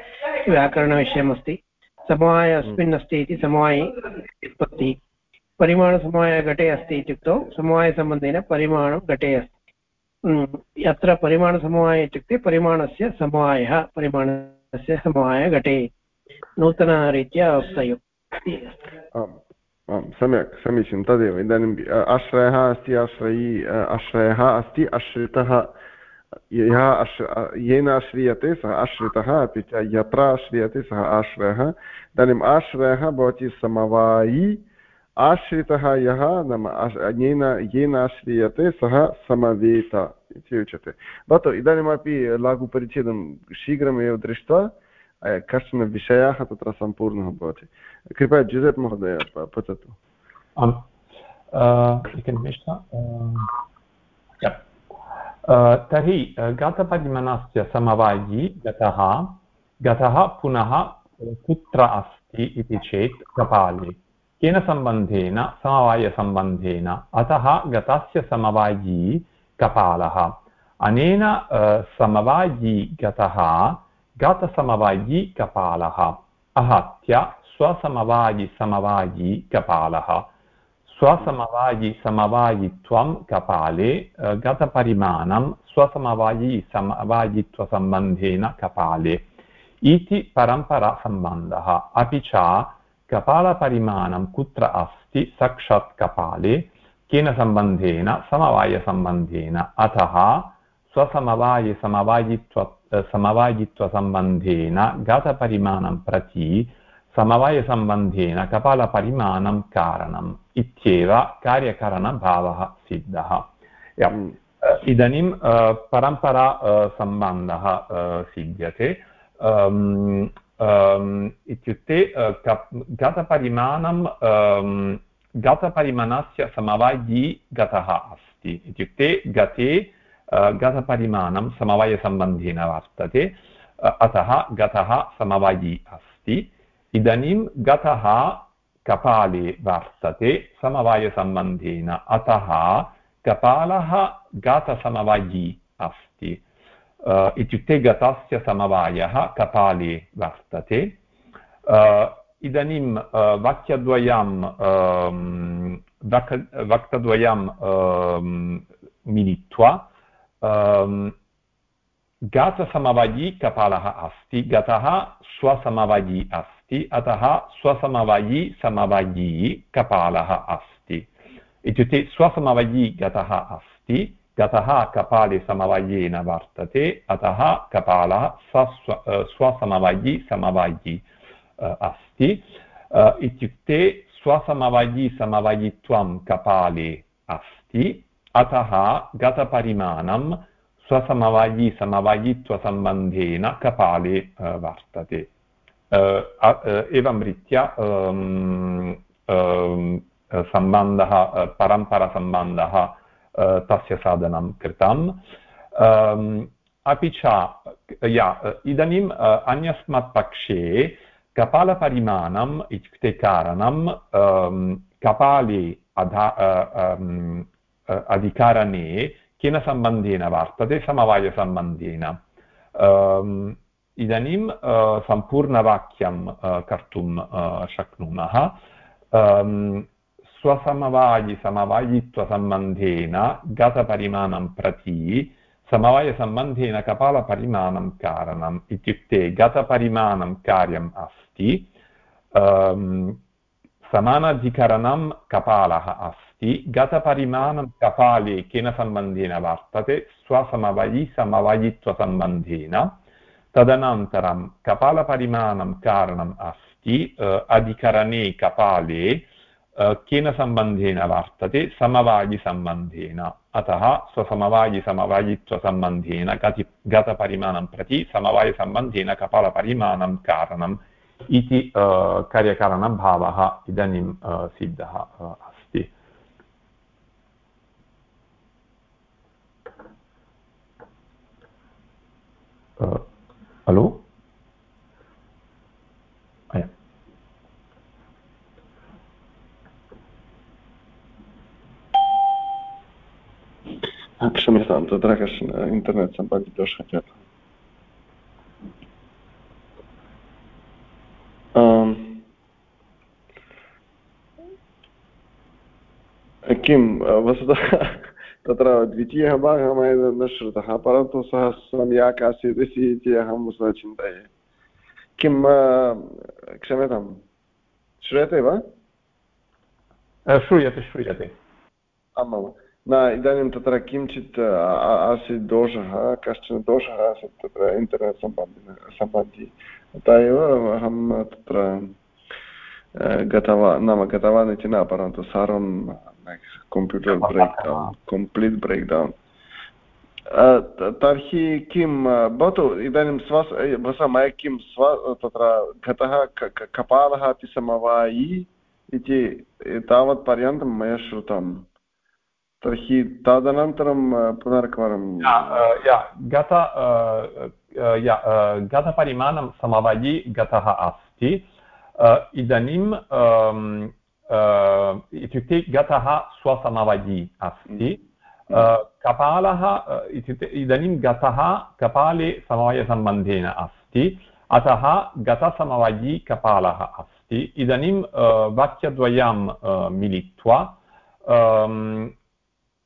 व्याकरणविषयमस्ति। समवाय अस्मिन् अस्ति इति समवायि उत्पत्तिः। परिमाणसमवायघटे अस्ति इत्युक्तौ, समवायसम्बन्धेन परिमाणं घटे अस्ति अत्र परिमाणसमवाय इत्युक्ते परिमाणस्य समवायः परिमाणस्य समवायः घटे नूतनरीत्या उक्तयोः। आम् सम्यक्, समीचीनं, तदेव इदानीम् आश्रयः अस्ति, आश्रयी आश्रयः अस्ति, आश्रितः, यः आश्र येन आश्रीयते, सः आश्रितः, अपि च यत्र आश्रीयते, सः आश्रयः। इदानीम् आश्रयः भवति समवायी आश्रितः यः नाम येन येन आश्रीयते, सः समवेत इति उच्यते। भवतु, इदानीमपि लघुपरिच्छेदं शीघ्रमेव दृष्ट्वा कश्चन विषयः तत्र सम्पूर्णः भवति। कृपया जुसेप् महोदय पठतु आम्। तर्हि गतपरिमाणस्य समवायी, गतः गतः पुनः कुत्र अस्ति इति चेत् कपाले। केन सम्बन्धेन? समवायसम्बन्धेन अतः गतस्य समवायी कपालः। अनेन समवायी गतः गतसमवायी कपालः। आहत्य स्वसमवायि समवायि कपालः। स्वसमवायि समवायित्वं कपाले गतपरिमाणं स्वसमवायि समवायित्वसम्बन्धेन कपाले। इति परम्परासम्बन्धः। अपि च कपालपरिमाणं कुत्र अस्ति साक्षात् कपाले केन सम्बन्धेन समवायसम्बन्धेन अतः स्वसमवायसमवायित्व समवायित्वसम्बन्धेन गतपरिमाणं प्रति समवायसम्बन्धेन कपालपरिमाणं कारणम् इत्येव कार्यकरणभावः सिद्धः इदानीं परम्परा सम्बन्धः सिद्ध्यते इत्युक्ते गतपरिमाणं गतपरिमाणस्य समवायी गतः अस्ति इत्युक्ते गते गतपरिमाणं समवायसम्बन्धेन वर्तते अतः गतः समवायी अस्ति इदानीं गतः कपाले वर्तते समवायसम्बन्धेन अतः कपालः गतसमवायी अस्ति इत्युक्ते गतस्य समवायः कपाले वर्तते इदानीं वाक्यद्वयं वक् वक्तद्वयं मिलित्वा गातसमवायी कपालः अस्ति गतः स्वसमवायी अस्ति अतः स्वसमवायी समवायी कपालः अस्ति इत्युक्ते स्वसमवायी गतः अस्ति गतः कपाले समवायेन वर्तते अतः कपालः स्वस्व स्वसमवायी समवायी अस्ति इत्युक्ते स्वसमवायी समवायित्वं कपाले अस्ति अतः गतपरिमाणं स्वसमवायी समवायित्वसम्बन्धेन कपाले वर्तते एवं रीत्या सम्बन्धः परम्परसम्बन्धः तस्य साधनं कृतम् अपि च या इदानीम् अन्यस्मात् पक्षे कपालपरिमाणम् इत्युक्ते कारणं कपाले अधा अधिकारणे केन सम्बन्धेन वर्तते समवायसम्बन्धेन इदानीं सम्पूर्णवाक्यं कर्तुं शक्नुमः स्वसमवायिसमवायित्वसम्बन्धेन गतपरिमाणं प्रति समवायसम्बन्धेन कपालपरिमाणं कारणम् इत्युक्ते गतपरिमाणं कार्यम् अस्ति समानाधिकरणं कपालः अस्ति गतपरिमाणं कपाले केन सम्बन्धेन वर्तते स्वसमवायि समवायित्वसम्बन्धेन तदनन्तरं कपालपरिमाणं कारणम् अस्ति अधिकरणे कपाले केन सम्बन्धेन वर्तते? समवायिसम्बन्धेन अतः स्वसमवायिसमवायित्वसम्बन्धेन गति, गतपरिमाणं प्रति समवायसम्बन्धेन कपालपरिमाणं कारणम् इति कार्यकारणभावः इदानीं सिद्धः अस्ति। हलो? क्षम्यतां तत्र कश्चन इण्टर्नेट् सम्पर्कदोषः जातः किं वस्तुतः तत्र द्वितीयः भागः मया न श्रुतः परन्तु सः सम्यक् आसीत् इति अहं चिन्तये किं क्षम्यतां श्रूयते वा श्रूयते श्रूयते आमाम् न इदानीं तत्र किञ्चित् आसीत् दोषः कश्चन दोषः आसीत् तत्र इण्टर्नेट् सम्बन्धिनः सम्बन्धि अतः एव अहं तत्र गतवान् नाम गतवान् इति न परन्तु सर्वं computer break down complete break down तर्हि किं भवतु इदानीं स्व मया किं स्व तत्र गतः कपालः अपि समवायी इति तावत्पर्यन्तं मया श्रुतम् तर्हि तदनन्तरं पुनरेकवारं गत गतपरिमाणं समवायी गतः अस्ति इदानीं इत्युक्ते गतः स्वसमवायी अस्ति कपालः इत्युक्ते इदानीं गतः कपाले समवायसम्बन्धेन अस्ति अतः गतसमवायी कपालः अस्ति इदानीं वाक्यद्वयं मिलित्वा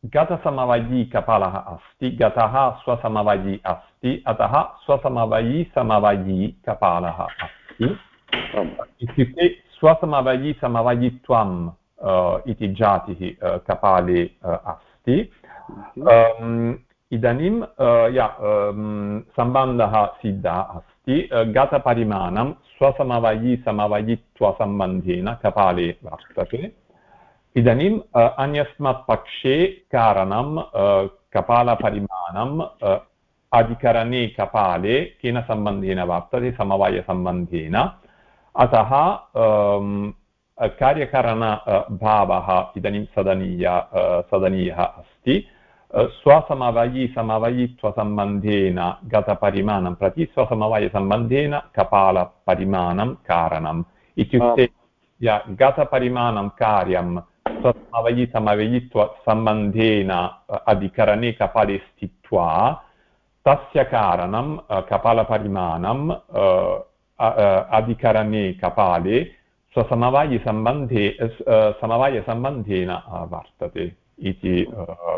गतसमवायी कपालः अस्ति गतः स्वसमवायी अस्ति अतः स्वसमवायी समवायी कपालः अस्ति इत्युक्ते स्वसमवायी समवायित्वम् इति जातिः कपाले अस्ति इदानीं या सम्बन्धः सिद्धः अस्ति गतपरिमाणं स्वसमवायी समवायित्वसम्बन्धेन कपाले वर्तते इदानीम् अन्यस्मात् पक्षे कारणं कपालपरिमाणम् अधिकरणे कपाले केन सम्बन्धेन वर्तते समवायसम्बन्धेन अतः कार्यकरणभावः इदानीं सदनीय सदनीयः अस्ति स्वसमवायी समवायित्वसम्बन्धेन गतपरिमाणं प्रति स्वसमवायसम्बन्धेन कपालपरिमाणं कारणम् इत्युक्ते गतपरिमाणं कार्यं स्वसमवयि समवयित्वसम्बन्धेन अधिकरणे कपाले स्थित्वा तस्य कारणं कपालपरिमाणं अधिकरणे कपाले स्वसमवायिसम्बन्धे समवायसम्बन्धेन वर्तते इति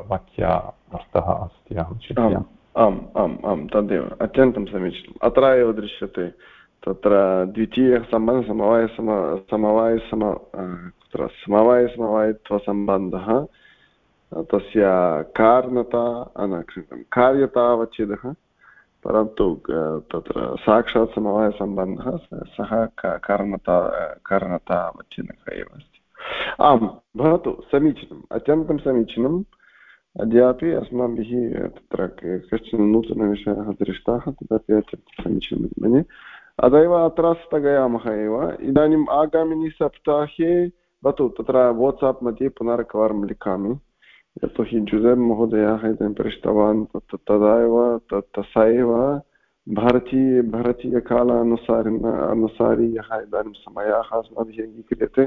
वाक्य अर्थः अस्ति अहं आम् आम् आम् तदेव अत्यन्तं समीचीनम् अत्र एव दृश्यते तत्र द्वितीयः सम्बन्धः समवायसम समवायसम तत्र समवायसमवायत्वसम्बन्धः तस्य कारणता न कार्यतावच्छेदः, परन्तु तत्र साक्षात् समवायसम्बन्धः सः कारणता, कारणतावच्छेदः एव अस्ति। आम्, भवतु, समीचीनम्, अत्यन्तं समीचीनम्। अद्यापि अस्माभिः तत्र कश्चन नूतनविषयाः दृष्टाः तदपि अत्यन्तं समीचीनं मन्ये। अत अत्र स्थगयामः एव। इदानीम् आगामिनि सप्ताहे भवतु तत्र वाट्साप् मध्ये पुनरेकवारं लिखामि यतोहि जुसेप् महोदयः इदानीं पृष्टवान् तदा एव स एव भारतीय भारतीयकालानुसारि अनुसारि यः इदानीं समयः अस्माभिः अङ्गीक्रियते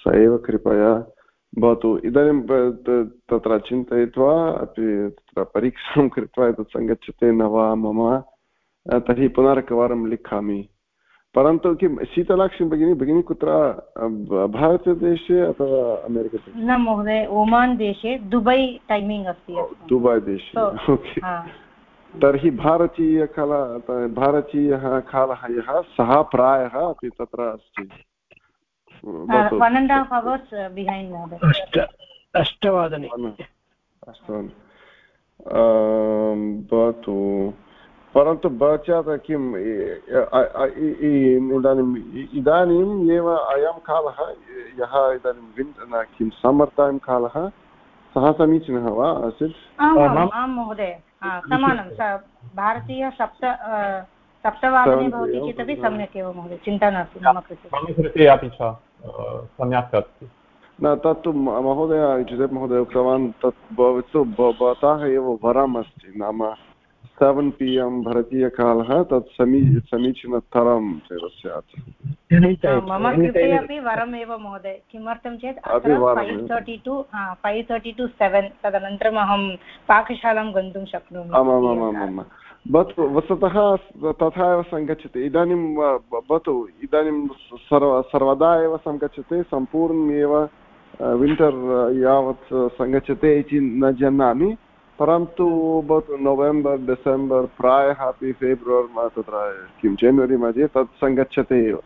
स एव कृपया भवतु इदानीं तत्र चिन्तयित्वा अपि तत्र परीक्षां कृत्वा एतत् सङ्गच्छते न वा मम तर्हि पुनरेकवारं लिखामि परन्तु किं शीतलाक्षी भगिनी भगिनी कुत्र भारतदेशे अथवा अमेरिकादेशे? न महोदय ओमान् देशे दुबै टैमिङ्ग् अस्ति दुबै देशे ओके। तर्हि भारतीयकला भारतीयः कालः यः सः प्रायः अपि तत्र अस्ति। अष्टवादने। भवतु। परन्तु भवत्या किम् इदानीम् इदानीम् एव अयं कालः यः इदानीं विन् किं समर् टैम् कालः सः समीचीनः वा आसीत्? आं महोदय। समानं भारतीय सप्त सप्तवादने भवति चेदपि सम्यक् एव महोदय चिन्ता नास्ति मम कृते। अपि च सम्यक् अस्ति। न तत्तु महोदय महोदय उक्तवान् तत् भवतु भवतः एव वरम् अस्ति नाम। सेवन् पि एम् भारतीयकालः तत् समी समीचीनतरम् एव स्यात् मम कृते अपि वरमेव महोदय। किमर्थं चेत् five thirty two five thirty two seven तदनन्तरम् अहं पाकशालां गन्तुं शक्नोमि आमामामाम् भवतु वस्तुतः तथा एव सङ्गच्छति। इदानीं भवतु इदानीं सर्व सर्वदा एव सङ्गच्छते सम्पूर्णम् एव विण्टर् यावत् सङ्गच्छते इति न जानामि। परन्तु भवतु नवेम्बर्, डिसेम्बर्, प्रायः अपि फेब्रुवरि तत्र किं जनवरि मध्ये, तत् सङ्गच्छते एव।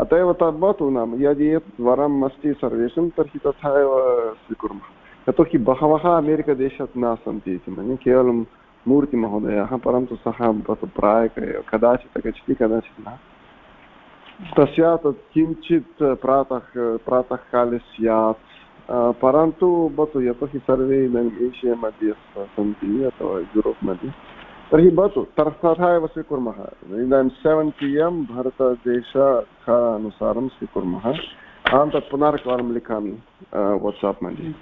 अत एव तद् भवतु नाम, यदि यत् वरम् अस्ति सर्वेषां, तर्हि तथा एव स्वीकुर्मः। यतोहि बहवः अमेरिकदेशात् न सन्ति इति मन्ये, केवलं मूर्तिमहोदयः, परन्तु सः भवतु प्रायः एव कदाचित् गच्छति कदाचित् न। तस्या तत् किञ्चित् प्रातः, प्रातःकाले स्यात्। परन्तु भवतु यतोहि सर्वे इदानीम् एशिया मध्ये सन्ति अथवा यूरोप् मध्ये तर्हि भवतु तथा एव स्वीकुर्मः इदानीं सेवेन् पि एम् भारतदेशः अनुसारं स्वीकुर्मः अहं तत् पुनरेकवारं लिखामि वाट्साप् मध्ये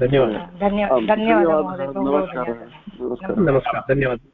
धन्यवादः नमस्कारः नमस्कारः धन्यवादः